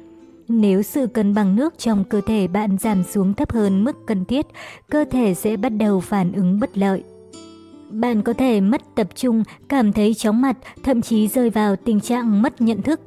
Nếu sự cân bằng nước trong cơ thể bạn giảm xuống thấp hơn mức cần thiết, cơ thể sẽ bắt đầu phản ứng bất lợi. Bạn có thể mất tập trung, cảm thấy chóng mặt, thậm chí rơi vào tình trạng mất nhận thức.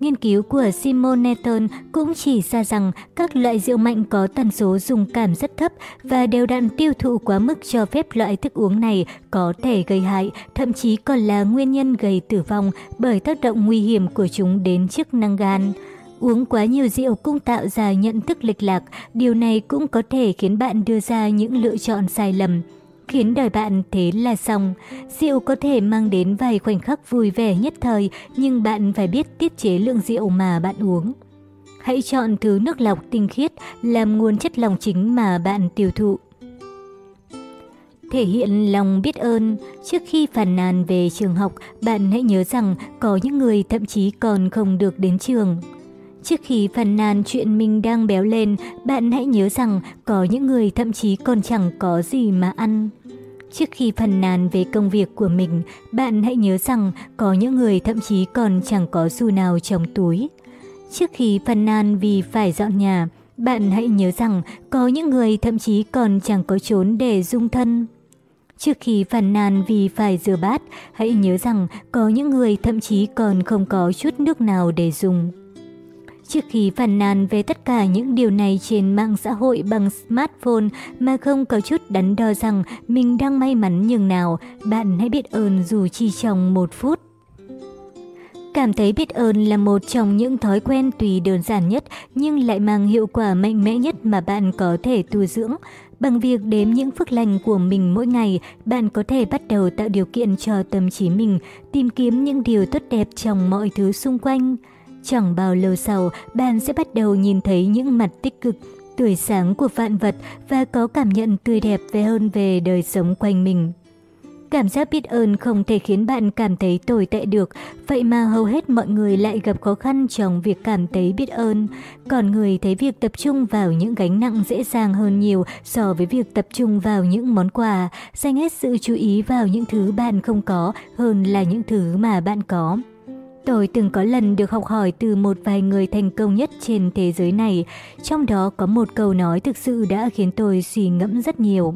Nghiên cứu của Simon Netton cũng chỉ ra rằng các loại rượu mạnh có tần số dùng cảm rất thấp và đều đặn tiêu thụ quá mức cho phép loại thức uống này có thể gây hại, thậm chí còn là nguyên nhân gây tử vong bởi tác động nguy hiểm của chúng đến chức năng gan. Uống quá nhiều rượu cũng tạo ra nhận thức lệch lạc, điều này cũng có thể khiến bạn đưa ra những lựa chọn sai lầm. Khiến đời bạn thế là xong. Rượu có thể mang đến vài khoảnh khắc vui vẻ nhất thời, nhưng bạn phải biết tiết chế lượng rượu mà bạn uống. Hãy chọn thứ nước lọc tinh khiết làm nguồn chất lòng chính mà bạn tiêu thụ. Thể hiện lòng biết ơn, trước khi phản nàn về trường học, bạn hãy nhớ rằng có những người thậm chí còn không được đến trường. Trước khi phàn nàn chuyện mình đang béo lên, bạn hãy nhớ rằng có những người thậm chí còn chẳng có gì mà ăn. Trước khi phàn nàn về công việc của mình, bạn hãy nhớ rằng có những người thậm chí còn chẳng có xu nào trong túi. Trước khi phàn nàn vì phải dọn nhà, bạn hãy nhớ rằng có những người thậm chí còn chẳng có chốn để dung thân. Trước khi phàn nàn vì phải rửa bát, hãy nhớ rằng có những người thậm chí còn không có chút nước nào để dùng. Trước khi phàn nàn về tất cả những điều này trên mạng xã hội bằng smartphone mà không có chút đắn đo rằng mình đang may mắn nhường nào, bạn hãy biết ơn dù chỉ trong một phút. Cảm thấy biết ơn là một trong những thói quen tùy đơn giản nhất nhưng lại mang hiệu quả mạnh mẽ nhất mà bạn có thể tu dưỡng. Bằng việc đếm những phước lành của mình mỗi ngày, bạn có thể bắt đầu tạo điều kiện cho tâm trí mình tìm kiếm những điều tốt đẹp trong mọi thứ xung quanh. Chẳng bao lâu sau, bạn sẽ bắt đầu nhìn thấy những mặt tích cực, tươi sáng của vạn vật và có cảm nhận tươi đẹp về hơn về đời sống quanh mình. Cảm giác biết ơn không thể khiến bạn cảm thấy tồi tệ được, vậy mà hầu hết mọi người lại gặp khó khăn trong việc cảm thấy biết ơn. Còn người thấy việc tập trung vào những gánh nặng dễ dàng hơn nhiều so với việc tập trung vào những món quà, dành hết sự chú ý vào những thứ bạn không có hơn là những thứ mà bạn có. Tôi từng có lần được học hỏi từ một vài người thành công nhất trên thế giới này, trong đó có một câu nói thực sự đã khiến tôi suy ngẫm rất nhiều.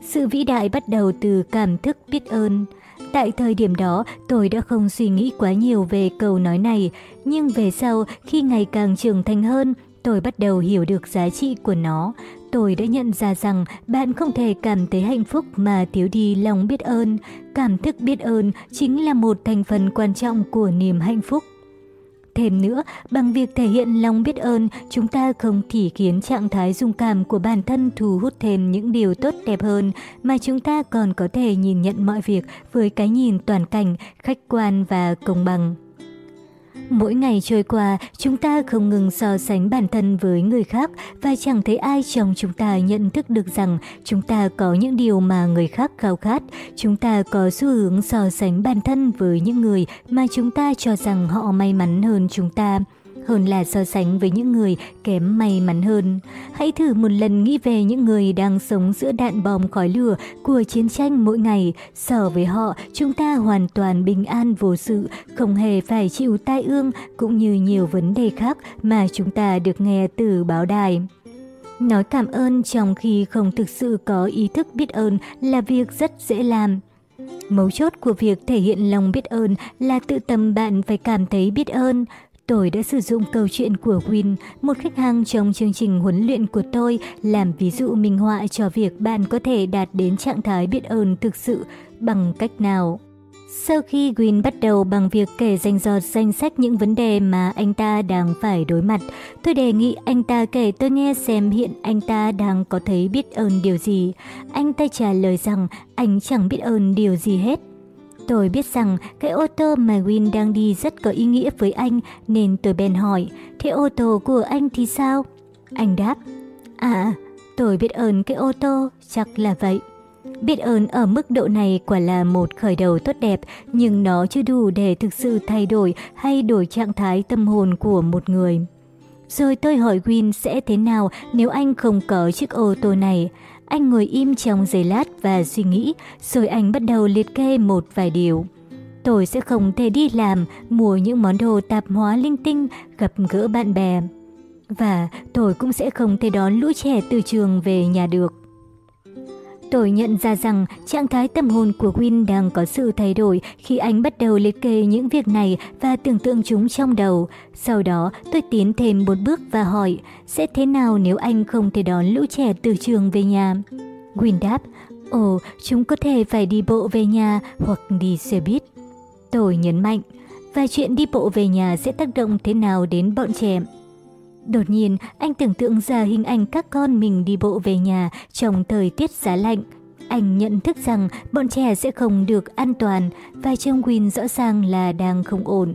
Sự vĩ đại bắt đầu từ cảm thức biết ơn. Tại thời điểm đó, tôi đã không suy nghĩ quá nhiều về câu nói này, nhưng về sau, khi ngày càng trưởng thành hơn, tôi bắt đầu hiểu được giá trị của nó. Tôi đã nhận ra rằng bạn không thể cảm thấy hạnh phúc mà thiếu đi lòng biết ơn. Cảm thức biết ơn chính là một thành phần quan trọng của niềm hạnh phúc. Thêm nữa, bằng việc thể hiện lòng biết ơn, chúng ta không chỉ khiến trạng thái dung cảm của bản thân thu hút thêm những điều tốt đẹp hơn, mà chúng ta còn có thể nhìn nhận mọi việc với cái nhìn toàn cảnh, khách quan và công bằng. Mỗi ngày trôi qua, chúng ta không ngừng so sánh bản thân với người khác và chẳng thấy ai trong chúng ta nhận thức được rằng chúng ta có những điều mà người khác khao khát. Chúng ta có xu hướng so sánh bản thân với những người mà chúng ta cho rằng họ may mắn hơn chúng ta hơn là so sánh với những người kém may mắn hơn. Hãy thử một lần nghĩ về những người đang sống giữa đạn bom khói lửa của chiến tranh mỗi ngày. So với họ, chúng ta hoàn toàn bình an vô sự, không hề phải chịu tai ương cũng như nhiều vấn đề khác mà chúng ta được nghe từ báo đài. Nói cảm ơn trong khi không thực sự có ý thức biết ơn là việc rất dễ làm. Mấu chốt của việc thể hiện lòng biết ơn là tự tâm bạn phải cảm thấy biết ơn. Tôi đã sử dụng câu chuyện của Win, một khách hàng trong chương trình huấn luyện của tôi, làm ví dụ minh họa cho việc bạn có thể đạt đến trạng thái biết ơn thực sự bằng cách nào. Sau khi Win bắt đầu bằng việc kể danh giọt danh sách những vấn đề mà anh ta đang phải đối mặt, tôi đề nghị anh ta kể tôi nghe xem hiện anh ta đang có thấy biết ơn điều gì. Anh ta trả lời rằng anh chẳng biết ơn điều gì hết. Tôi biết rằng cái ô tô mà Win đang đi rất có ý nghĩa với anh nên tôi bèn hỏi, thế ô tô của anh thì sao? Anh đáp, à, tôi biết ơn cái ô tô, chắc là vậy. Biết ơn ở mức độ này quả là một khởi đầu tốt đẹp, nhưng nó chưa đủ để thực sự thay đổi hay đổi trạng thái tâm hồn của một người. Rồi tôi hỏi Win sẽ thế nào nếu anh không có chiếc ô tô này. Anh ngồi im trong giây lát và suy nghĩ, rồi anh bắt đầu liệt kê một vài điều. Tôi sẽ không thể đi làm, mua những món đồ tạp hóa linh tinh, gặp gỡ bạn bè. Và tôi cũng sẽ không thể đón lũ trẻ từ trường về nhà được. Tôi nhận ra rằng trạng thái tâm hồn của Win đang có sự thay đổi khi anh bắt đầu liệt kê những việc này và tưởng tượng chúng trong đầu. Sau đó, tôi tiến thêm một bước và hỏi, sẽ thế nào nếu anh không thể đón lũ trẻ từ trường về nhà? Win đáp, ồ, chúng có thể phải đi bộ về nhà hoặc đi xe buýt. Tôi nhấn mạnh, và chuyện đi bộ về nhà sẽ tác động thế nào đến bọn trẻ? Đột nhiên, anh tưởng tượng ra hình ảnh các con mình đi bộ về nhà trong thời tiết giá lạnh. Anh nhận thức rằng bọn trẻ sẽ không được an toàn và trông Win rõ ràng là đang không ổn.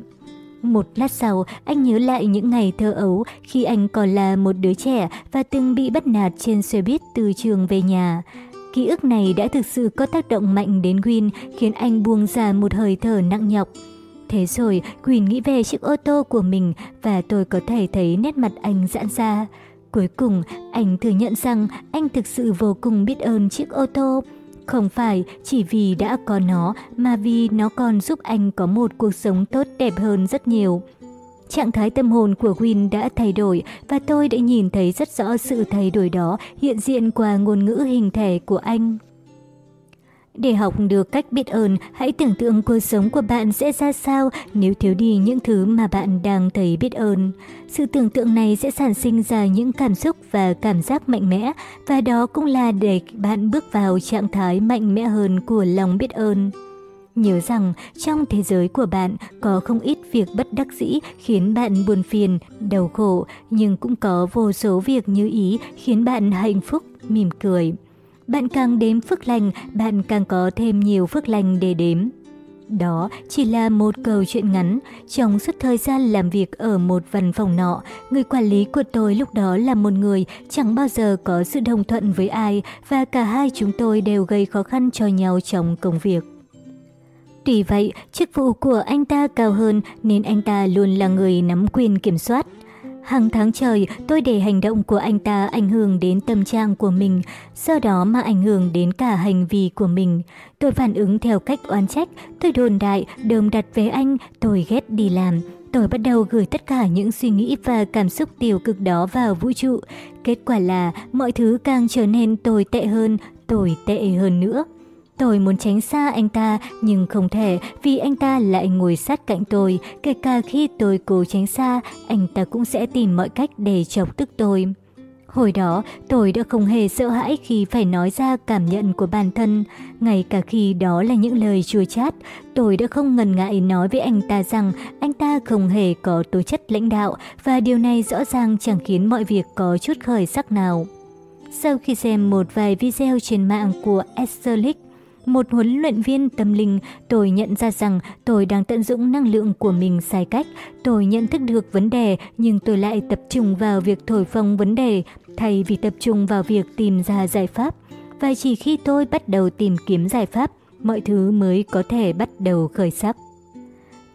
Một lát sau, anh nhớ lại những ngày thơ ấu khi anh còn là một đứa trẻ và từng bị bắt nạt trên xe buýt từ trường về nhà. Ký ức này đã thực sự có tác động mạnh đến Win khiến anh buông ra một hơi thở nặng nhọc. Thế rồi, Quỳnh nghĩ về chiếc ô tô của mình và tôi có thể thấy nét mặt anh giãn ra. Cuối cùng, anh thừa nhận rằng anh thực sự vô cùng biết ơn chiếc ô tô. Không phải chỉ vì đã có nó mà vì nó còn giúp anh có một cuộc sống tốt đẹp hơn rất nhiều. Trạng thái tâm hồn của Win đã thay đổi và tôi đã nhìn thấy rất rõ sự thay đổi đó hiện diện qua ngôn ngữ hình thể của anh. Để học được cách biết ơn, hãy tưởng tượng cuộc sống của bạn sẽ ra sao nếu thiếu đi những thứ mà bạn đang thấy biết ơn. Sự tưởng tượng này sẽ sản sinh ra những cảm xúc và cảm giác mạnh mẽ, và đó cũng là để bạn bước vào trạng thái mạnh mẽ hơn của lòng biết ơn. Nhớ rằng trong thế giới của bạn có không ít việc bất đắc dĩ khiến bạn buồn phiền, đau khổ, nhưng cũng có vô số việc như ý khiến bạn hạnh phúc, mỉm cười. Bạn càng đếm phước lành, bạn càng có thêm nhiều phước lành để đếm. Đó chỉ là một câu chuyện ngắn. Trong suốt thời gian làm việc ở một văn phòng nọ, người quản lý của tôi lúc đó là một người chẳng bao giờ có sự đồng thuận với ai và cả hai chúng tôi đều gây khó khăn cho nhau trong công việc. Tuy vậy, chức vụ của anh ta cao hơn nên anh ta luôn là người nắm quyền kiểm soát. Hàng tháng trời, tôi để hành động của anh ta ảnh hưởng đến tâm trạng của mình, do đó mà ảnh hưởng đến cả hành vi của mình. Tôi phản ứng theo cách oán trách, tôi đồn đại, đơm đặt với anh, tôi ghét đi làm. Tôi bắt đầu gửi tất cả những suy nghĩ và cảm xúc tiêu cực đó vào vũ trụ. Kết quả là mọi thứ càng trở nên tồi tệ hơn, tồi tệ hơn nữa. Tôi muốn tránh xa anh ta nhưng không thể vì anh ta lại ngồi sát cạnh tôi. Kể cả khi tôi cố tránh xa, anh ta cũng sẽ tìm mọi cách để chọc tức tôi. Hồi đó, tôi đã không hề sợ hãi khi phải nói ra cảm nhận của bản thân. Ngay cả khi đó là những lời chua chát, tôi đã không ngần ngại nói với anh ta rằng anh ta không hề có tố chất lãnh đạo và điều này rõ ràng chẳng khiến mọi việc có chút khởi sắc nào. Sau khi xem một vài video trên mạng của Esterlich, một huấn luyện viên tâm linh, tôi nhận ra rằng tôi đang tận dụng năng lượng của mình sai cách. Tôi nhận thức được vấn đề nhưng tôi lại tập trung vào việc thổi phồng vấn đề thay vì tập trung vào việc tìm ra giải pháp. Và chỉ khi tôi bắt đầu tìm kiếm giải pháp, mọi thứ mới có thể bắt đầu khởi sắc.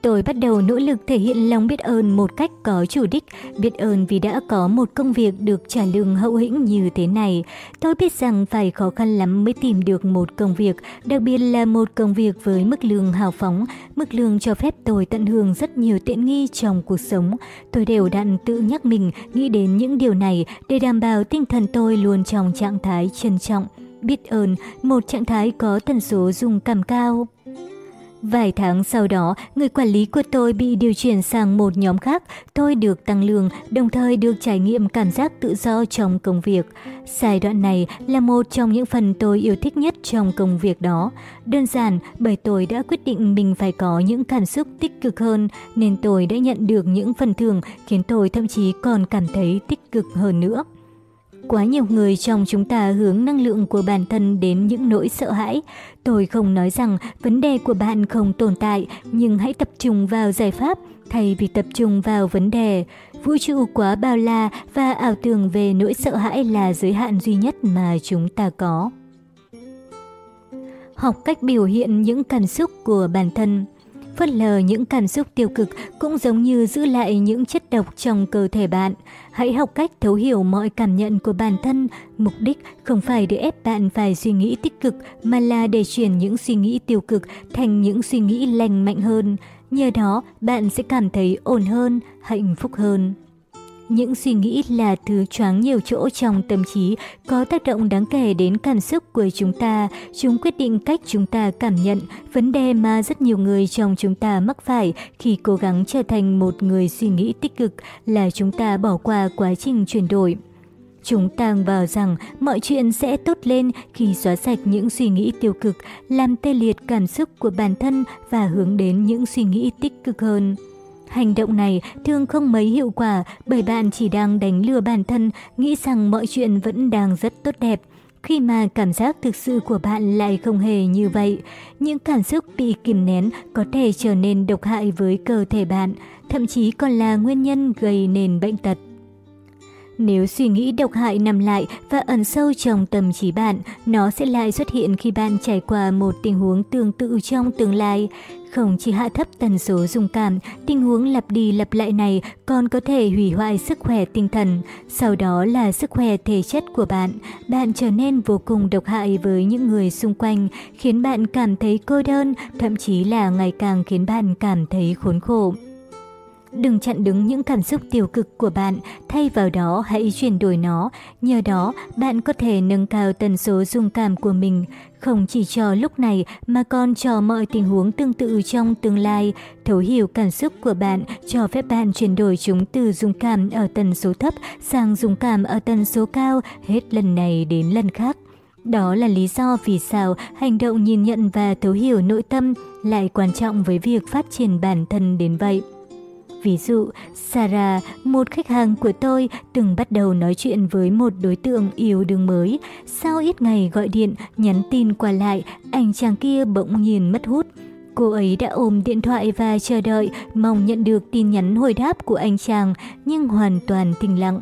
Tôi bắt đầu nỗ lực thể hiện lòng biết ơn một cách có chủ đích, biết ơn vì đã có một công việc được trả lương hậu hĩnh như thế này. Tôi biết rằng phải khó khăn lắm mới tìm được một công việc, đặc biệt là một công việc với mức lương hào phóng. Mức lương cho phép tôi tận hưởng rất nhiều tiện nghi trong cuộc sống. Tôi đều đặn tự nhắc mình nghĩ đến những điều này để đảm bảo tinh thần tôi luôn trong trạng thái trân trọng, biết ơn, một trạng thái có tần số dùng cảm cao. Vài tháng sau đó, người quản lý của tôi bị điều chuyển sang một nhóm khác. Tôi được tăng lương, đồng thời được trải nghiệm cảm giác tự do trong công việc. Giai đoạn này là một trong những phần tôi yêu thích nhất trong công việc đó. Đơn giản bởi tôi đã quyết định mình phải có những cảm xúc tích cực hơn, nên tôi đã nhận được những phần thưởng khiến tôi thậm chí còn cảm thấy tích cực hơn nữa. Quá nhiều người trong chúng ta hướng năng lượng của bản thân đến những nỗi sợ hãi. Tôi không nói rằng vấn đề của bạn không tồn tại, nhưng hãy tập trung vào giải pháp thay vì tập trung vào vấn đề. Vũ trụ quá bao la và ảo tưởng về nỗi sợ hãi là giới hạn duy nhất mà chúng ta có. Học cách biểu hiện những cảm xúc của bản thân Phớt lờ những cảm xúc tiêu cực cũng giống như giữ lại những chất độc trong cơ thể bạn. Hãy học cách thấu hiểu mọi cảm nhận của bản thân. Mục đích không phải để ép bạn phải suy nghĩ tích cực, mà là để chuyển những suy nghĩ tiêu cực thành những suy nghĩ lành mạnh hơn. Nhờ đó, bạn sẽ cảm thấy ổn hơn, hạnh phúc hơn. Những suy nghĩ là thứ choáng nhiều chỗ trong tâm trí, có tác động đáng kể đến cảm xúc của chúng ta. Chúng quyết định cách chúng ta cảm nhận, vấn đề mà rất nhiều người trong chúng ta mắc phải khi cố gắng trở thành một người suy nghĩ tích cực là chúng ta bỏ qua quá trình chuyển đổi. Chúng ta vào rằng mọi chuyện sẽ tốt lên khi xóa sạch những suy nghĩ tiêu cực, làm tê liệt cảm xúc của bản thân và hướng đến những suy nghĩ tích cực hơn. Hành động này thường không mấy hiệu quả bởi bạn chỉ đang đánh lừa bản thân, nghĩ rằng mọi chuyện vẫn đang rất tốt đẹp. Khi mà cảm giác thực sự của bạn lại không hề như vậy, những cảm xúc bị kìm nén có thể trở nên độc hại với cơ thể bạn, thậm chí còn là nguyên nhân gây nên bệnh tật. Nếu suy nghĩ độc hại nằm lại và ẩn sâu trong tâm trí bạn, nó sẽ lại xuất hiện khi bạn trải qua một tình huống tương tự trong tương lai. Không chỉ hạ thấp tần số dung cảm, tình huống lặp đi lặp lại này còn có thể hủy hoại sức khỏe tinh thần. Sau đó là sức khỏe thể chất của bạn. Bạn trở nên vô cùng độc hại với những người xung quanh, khiến bạn cảm thấy cô đơn, thậm chí là ngày càng khiến bạn cảm thấy khốn khổ. Đừng chặn đứng những cảm xúc tiêu cực của bạn, thay vào đó hãy chuyển đổi nó. Nhờ đó, bạn có thể nâng cao tần số dung cảm của mình, không chỉ cho lúc này mà còn cho mọi tình huống tương tự trong tương lai. Thấu hiểu cảm xúc của bạn cho phép bạn chuyển đổi chúng từ dung cảm ở tần số thấp sang dung cảm ở tần số cao hết lần này đến lần khác. Đó là lý do vì sao hành động nhìn nhận và thấu hiểu nội tâm lại quan trọng với việc phát triển bản thân đến vậy. Ví dụ, Sarah, một khách hàng của tôi, từng bắt đầu nói chuyện với một đối tượng yêu đương mới. Sau ít ngày gọi điện, nhắn tin qua lại, anh chàng kia bỗng nhiên mất hút. Cô ấy đã ôm điện thoại và chờ đợi, mong nhận được tin nhắn hồi đáp của anh chàng, nhưng hoàn toàn tình lặng.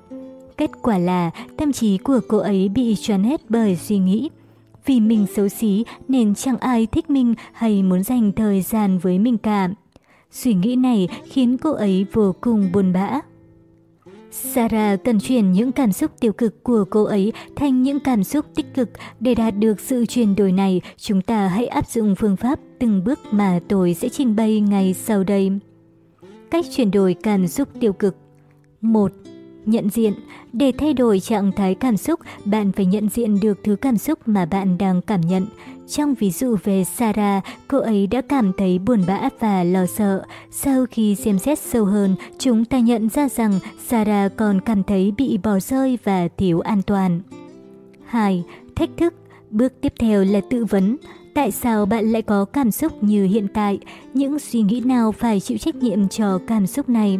Kết quả là tâm trí của cô ấy bị choán hết bởi suy nghĩ. Vì mình xấu xí nên chẳng ai thích mình hay muốn dành thời gian với mình cả. Suy nghĩ này khiến cô ấy vô cùng buồn bã. Sarah cần chuyển những cảm xúc tiêu cực của cô ấy thành những cảm xúc tích cực. Để đạt được sự chuyển đổi này, chúng ta hãy áp dụng phương pháp từng bước mà tôi sẽ trình bày ngay sau đây. Cách chuyển đổi cảm xúc tiêu cực 1. Nhận diện Để thay đổi trạng thái cảm xúc, bạn phải nhận diện được thứ cảm xúc mà bạn đang cảm nhận. Trong ví dụ về Sarah, cô ấy đã cảm thấy buồn bã và lo sợ. Sau khi xem xét sâu hơn, chúng ta nhận ra rằng Sarah còn cảm thấy bị bỏ rơi và thiếu an toàn. 2. Thách thức Bước tiếp theo là tự vấn. Tại sao bạn lại có cảm xúc như hiện tại? Những suy nghĩ nào phải chịu trách nhiệm cho cảm xúc này?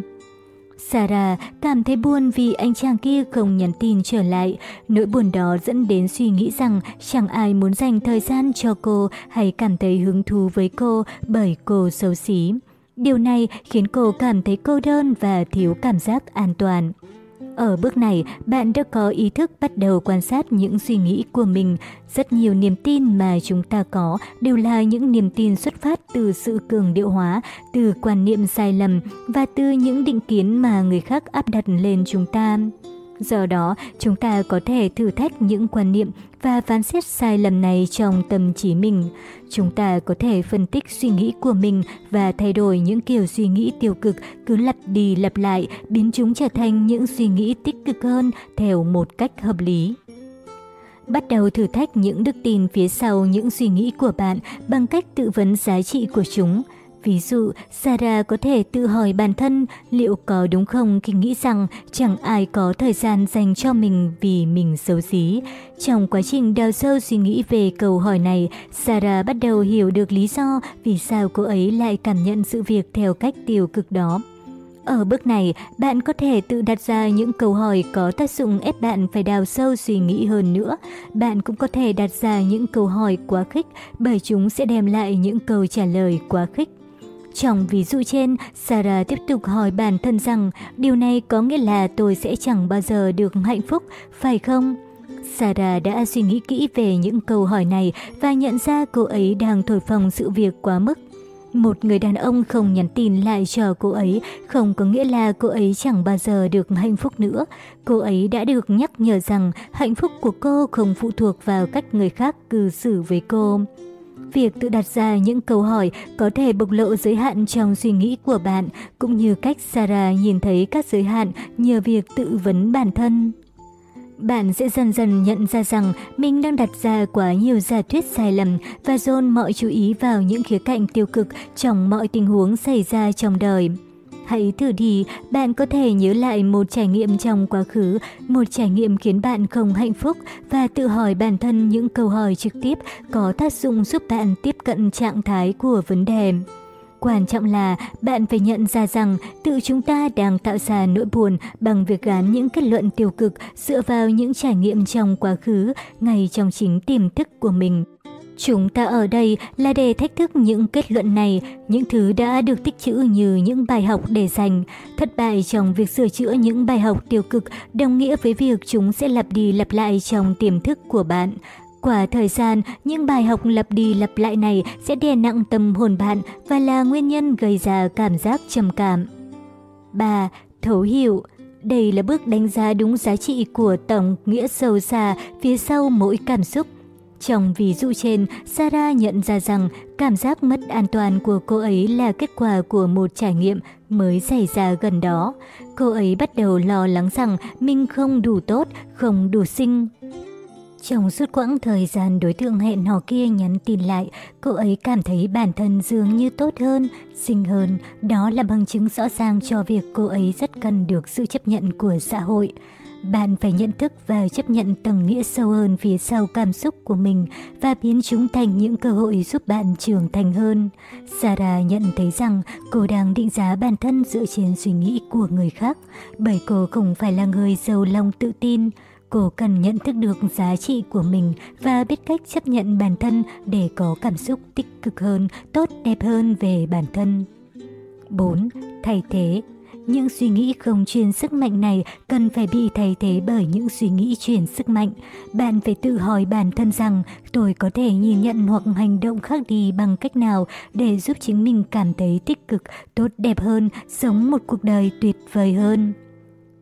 Sarah cảm thấy buồn vì anh chàng kia không nhắn tin trở lại. Nỗi buồn đó dẫn đến suy nghĩ rằng chẳng ai muốn dành thời gian cho cô hay cảm thấy hứng thú với cô bởi cô xấu xí. Điều này khiến cô cảm thấy cô đơn và thiếu cảm giác an toàn. Ở bước này, bạn đã có ý thức bắt đầu quan sát những suy nghĩ của mình. Rất nhiều niềm tin mà chúng ta có đều là những niềm tin xuất phát từ sự cường điệu hóa, từ quan niệm sai lầm và từ những định kiến mà người khác áp đặt lên chúng ta. Do đó, chúng ta có thể thử thách những quan niệm và phán xét sai lầm này trong tâm trí mình. Chúng ta có thể phân tích suy nghĩ của mình và thay đổi những kiểu suy nghĩ tiêu cực cứ lặp đi lặp lại, biến chúng trở thành những suy nghĩ tích cực hơn theo một cách hợp lý. Bắt đầu thử thách những đức tin phía sau những suy nghĩ của bạn bằng cách tự vấn giá trị của chúng – Ví dụ, Sarah có thể tự hỏi bản thân liệu có đúng không khi nghĩ rằng chẳng ai có thời gian dành cho mình vì mình xấu xí. Trong quá trình đào sâu suy nghĩ về câu hỏi này, Sarah bắt đầu hiểu được lý do vì sao cô ấy lại cảm nhận sự việc theo cách tiêu cực đó. Ở bước này, bạn có thể tự đặt ra những câu hỏi có tác dụng ép bạn phải đào sâu suy nghĩ hơn nữa. Bạn cũng có thể đặt ra những câu hỏi quá khích bởi chúng sẽ đem lại những câu trả lời quá khích. Trong ví dụ trên, Sarah tiếp tục hỏi bản thân rằng điều này có nghĩa là tôi sẽ chẳng bao giờ được hạnh phúc, phải không? Sarah đã suy nghĩ kỹ về những câu hỏi này và nhận ra cô ấy đang thổi phồng sự việc quá mức. Một người đàn ông không nhắn tin lại cho cô ấy không có nghĩa là cô ấy chẳng bao giờ được hạnh phúc nữa. Cô ấy đã được nhắc nhở rằng hạnh phúc của cô không phụ thuộc vào cách người khác cư xử với cô. Việc tự đặt ra những câu hỏi có thể bộc lộ giới hạn trong suy nghĩ của bạn, cũng như cách Sarah nhìn thấy các giới hạn nhờ việc tự vấn bản thân. Bạn sẽ dần dần nhận ra rằng mình đang đặt ra quá nhiều giả thuyết sai lầm và dồn mọi chú ý vào những khía cạnh tiêu cực trong mọi tình huống xảy ra trong đời. Hãy thử đi, bạn có thể nhớ lại một trải nghiệm trong quá khứ, một trải nghiệm khiến bạn không hạnh phúc và tự hỏi bản thân những câu hỏi trực tiếp có tác dụng giúp bạn tiếp cận trạng thái của vấn đề. Quan trọng là bạn phải nhận ra rằng tự chúng ta đang tạo ra nỗi buồn bằng việc gán những kết luận tiêu cực dựa vào những trải nghiệm trong quá khứ ngay trong chính tiềm thức của mình. Chúng ta ở đây là để thách thức những kết luận này, những thứ đã được tích trữ như những bài học để dành. Thất bại trong việc sửa chữa những bài học tiêu cực đồng nghĩa với việc chúng sẽ lặp đi lặp lại trong tiềm thức của bạn. Qua thời gian, những bài học lặp đi lặp lại này sẽ đè nặng tâm hồn bạn và là nguyên nhân gây ra cảm giác trầm cảm. 3. Thấu hiểu đây là bước đánh giá đúng giá trị của tổng nghĩa sâu xa phía sau mỗi cảm xúc. Trong ví dụ trên, Sarah nhận ra rằng cảm giác mất an toàn của cô ấy là kết quả của một trải nghiệm mới xảy ra gần đó. Cô ấy bắt đầu lo lắng rằng mình không đủ tốt, không đủ xinh. Trong suốt quãng thời gian đối tượng hẹn hò kia nhắn tin lại, cô ấy cảm thấy bản thân dường như tốt hơn, xinh hơn. Đó là bằng chứng rõ ràng cho việc cô ấy rất cần được sự chấp nhận của xã hội. Bạn phải nhận thức và chấp nhận tầng nghĩa sâu hơn phía sau cảm xúc của mình và biến chúng thành những cơ hội giúp bạn trưởng thành hơn. Sarah nhận thấy rằng cô đang định giá bản thân dựa trên suy nghĩ của người khác, bởi cô không phải là người giàu lòng tự tin. Cô cần nhận thức được giá trị của mình và biết cách chấp nhận bản thân để có cảm xúc tích cực hơn, tốt đẹp hơn về bản thân. 4. Thay thế những suy nghĩ không truyền sức mạnh này cần phải bị thay thế bởi những suy nghĩ truyền sức mạnh. Bạn phải tự hỏi bản thân rằng tôi có thể nhìn nhận hoặc hành động khác đi bằng cách nào để giúp chính mình cảm thấy tích cực, tốt đẹp hơn, sống một cuộc đời tuyệt vời hơn.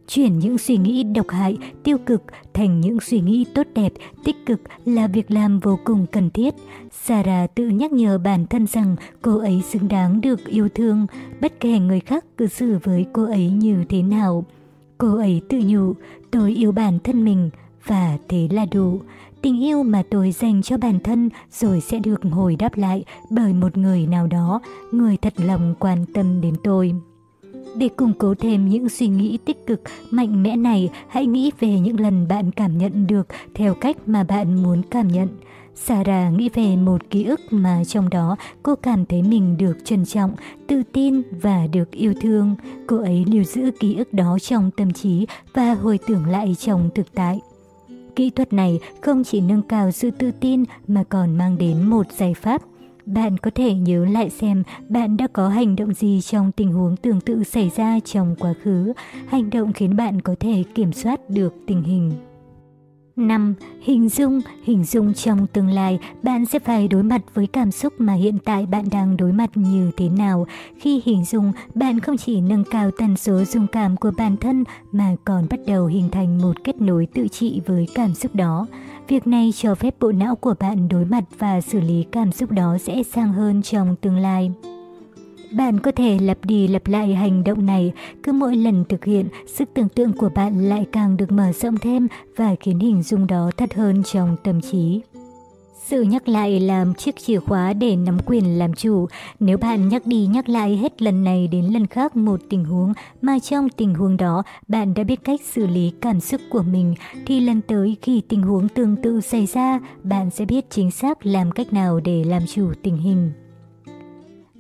Chuyển những suy nghĩ độc hại, tiêu cực thành những suy nghĩ tốt đẹp, tích cực là việc làm vô cùng cần thiết. Sarah tự nhắc nhở bản thân rằng cô ấy xứng đáng được yêu thương, bất kể người khác cư xử với cô ấy như thế nào. Cô ấy tự nhủ, tôi yêu bản thân mình, và thế là đủ. Tình yêu mà tôi dành cho bản thân rồi sẽ được hồi đáp lại bởi một người nào đó, người thật lòng quan tâm đến tôi. Để củng cố thêm những suy nghĩ tích cực, mạnh mẽ này, hãy nghĩ về những lần bạn cảm nhận được theo cách mà bạn muốn cảm nhận. Sarah nghĩ về một ký ức mà trong đó cô cảm thấy mình được trân trọng, tự tin và được yêu thương. Cô ấy lưu giữ ký ức đó trong tâm trí và hồi tưởng lại trong thực tại. Kỹ thuật này không chỉ nâng cao sự tự tin mà còn mang đến một giải pháp – bạn có thể nhớ lại xem bạn đã có hành động gì trong tình huống tương tự xảy ra trong quá khứ, hành động khiến bạn có thể kiểm soát được tình hình. 5. Hình dung Hình dung trong tương lai, bạn sẽ phải đối mặt với cảm xúc mà hiện tại bạn đang đối mặt như thế nào. Khi hình dung, bạn không chỉ nâng cao tần số dung cảm của bản thân mà còn bắt đầu hình thành một kết nối tự trị với cảm xúc đó. Việc này cho phép bộ não của bạn đối mặt và xử lý cảm xúc đó dễ dàng hơn trong tương lai. Bạn có thể lặp đi lặp lại hành động này, cứ mỗi lần thực hiện, sức tưởng tượng của bạn lại càng được mở rộng thêm và khiến hình dung đó thật hơn trong tâm trí. Sự nhắc lại làm chiếc chìa khóa để nắm quyền làm chủ. Nếu bạn nhắc đi nhắc lại hết lần này đến lần khác một tình huống mà trong tình huống đó bạn đã biết cách xử lý cảm xúc của mình, thì lần tới khi tình huống tương tự xảy ra, bạn sẽ biết chính xác làm cách nào để làm chủ tình hình.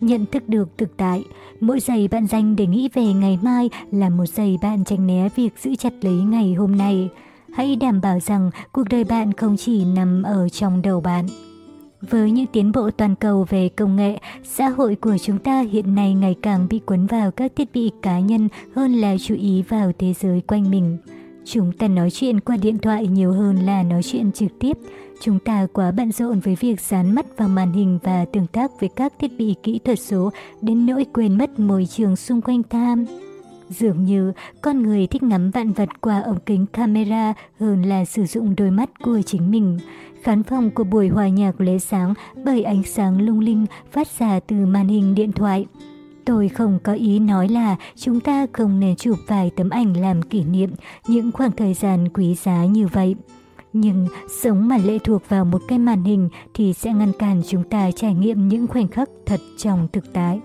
Nhận thức được thực tại, mỗi giây bạn dành để nghĩ về ngày mai là một giây bạn tránh né việc giữ chặt lấy ngày hôm nay. Hãy đảm bảo rằng cuộc đời bạn không chỉ nằm ở trong đầu bạn. Với những tiến bộ toàn cầu về công nghệ, xã hội của chúng ta hiện nay ngày càng bị cuốn vào các thiết bị cá nhân hơn là chú ý vào thế giới quanh mình. Chúng ta nói chuyện qua điện thoại nhiều hơn là nói chuyện trực tiếp. Chúng ta quá bận rộn với việc dán mắt vào màn hình và tương tác với các thiết bị kỹ thuật số đến nỗi quên mất môi trường xung quanh tham. Dường như con người thích ngắm vạn vật qua ống kính camera hơn là sử dụng đôi mắt của chính mình. Khán phòng của buổi hòa nhạc lễ sáng bởi ánh sáng lung linh phát ra từ màn hình điện thoại. Tôi không có ý nói là chúng ta không nên chụp vài tấm ảnh làm kỷ niệm những khoảng thời gian quý giá như vậy. Nhưng sống mà lệ thuộc vào một cái màn hình thì sẽ ngăn cản chúng ta trải nghiệm những khoảnh khắc thật trong thực tại.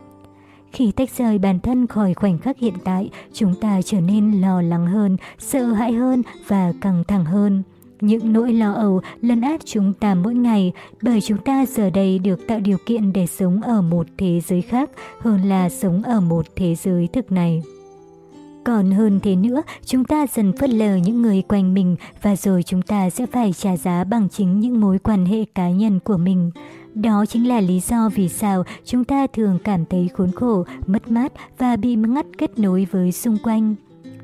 Khi tách rời bản thân khỏi khoảnh khắc hiện tại, chúng ta trở nên lo lắng hơn, sợ hãi hơn và căng thẳng hơn. Những nỗi lo âu lấn át chúng ta mỗi ngày bởi chúng ta giờ đây được tạo điều kiện để sống ở một thế giới khác hơn là sống ở một thế giới thực này. Còn hơn thế nữa, chúng ta dần phớt lờ những người quanh mình và rồi chúng ta sẽ phải trả giá bằng chính những mối quan hệ cá nhân của mình. Đó chính là lý do vì sao chúng ta thường cảm thấy khốn khổ, mất mát và bị ngắt kết nối với xung quanh.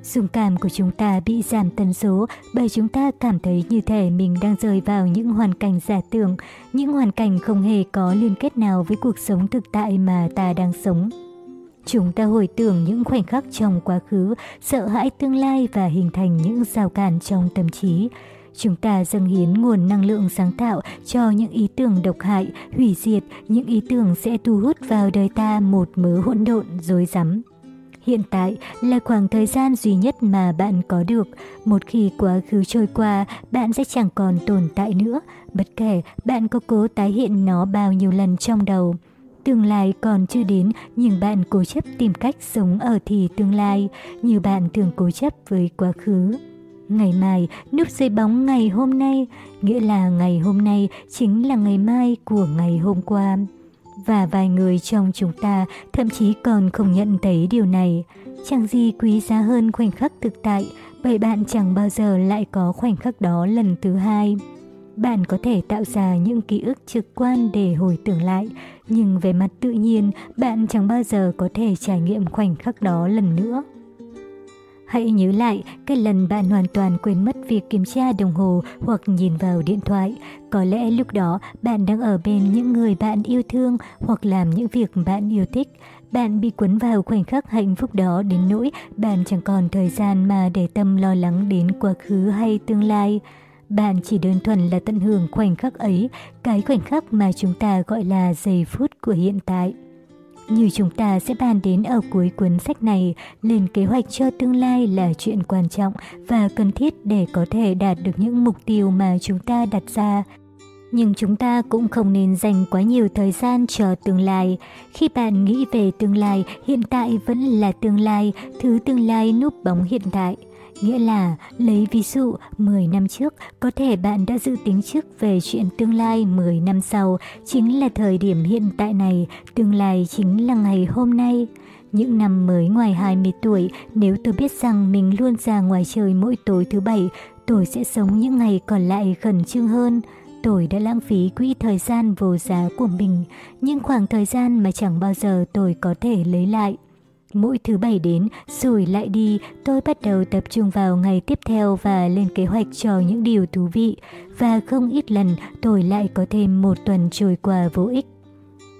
Dung cảm của chúng ta bị giảm tần số bởi chúng ta cảm thấy như thể mình đang rơi vào những hoàn cảnh giả tưởng, những hoàn cảnh không hề có liên kết nào với cuộc sống thực tại mà ta đang sống. Chúng ta hồi tưởng những khoảnh khắc trong quá khứ, sợ hãi tương lai và hình thành những rào cản trong tâm trí. Chúng ta dâng hiến nguồn năng lượng sáng tạo cho những ý tưởng độc hại, hủy diệt, những ý tưởng sẽ thu hút vào đời ta một mớ hỗn độn, rối rắm. Hiện tại là khoảng thời gian duy nhất mà bạn có được. Một khi quá khứ trôi qua, bạn sẽ chẳng còn tồn tại nữa, bất kể bạn có cố tái hiện nó bao nhiêu lần trong đầu. Tương lai còn chưa đến nhưng bạn cố chấp tìm cách sống ở thì tương lai như bạn thường cố chấp với quá khứ. Ngày mai núp dưới bóng ngày hôm nay, nghĩa là ngày hôm nay chính là ngày mai của ngày hôm qua. Và vài người trong chúng ta thậm chí còn không nhận thấy điều này. Chẳng gì quý giá hơn khoảnh khắc thực tại, bởi bạn chẳng bao giờ lại có khoảnh khắc đó lần thứ hai. Bạn có thể tạo ra những ký ức trực quan để hồi tưởng lại, nhưng về mặt tự nhiên, bạn chẳng bao giờ có thể trải nghiệm khoảnh khắc đó lần nữa. Hãy nhớ lại cái lần bạn hoàn toàn quên mất việc kiểm tra đồng hồ hoặc nhìn vào điện thoại. Có lẽ lúc đó bạn đang ở bên những người bạn yêu thương hoặc làm những việc bạn yêu thích. Bạn bị cuốn vào khoảnh khắc hạnh phúc đó đến nỗi bạn chẳng còn thời gian mà để tâm lo lắng đến quá khứ hay tương lai. Bạn chỉ đơn thuần là tận hưởng khoảnh khắc ấy, cái khoảnh khắc mà chúng ta gọi là giây phút của hiện tại. Như chúng ta sẽ bàn đến ở cuối cuốn sách này, lên kế hoạch cho tương lai là chuyện quan trọng và cần thiết để có thể đạt được những mục tiêu mà chúng ta đặt ra. Nhưng chúng ta cũng không nên dành quá nhiều thời gian cho tương lai. Khi bạn nghĩ về tương lai, hiện tại vẫn là tương lai, thứ tương lai núp bóng hiện tại. Nghĩa là, lấy ví dụ, 10 năm trước, có thể bạn đã dự tính trước về chuyện tương lai 10 năm sau, chính là thời điểm hiện tại này, tương lai chính là ngày hôm nay. Những năm mới ngoài 20 tuổi, nếu tôi biết rằng mình luôn ra ngoài trời mỗi tối thứ bảy, tôi sẽ sống những ngày còn lại khẩn trương hơn. Tôi đã lãng phí quỹ thời gian vô giá của mình, nhưng khoảng thời gian mà chẳng bao giờ tôi có thể lấy lại. Mỗi thứ bảy đến, rồi lại đi, tôi bắt đầu tập trung vào ngày tiếp theo và lên kế hoạch cho những điều thú vị. Và không ít lần tôi lại có thêm một tuần trôi qua vô ích.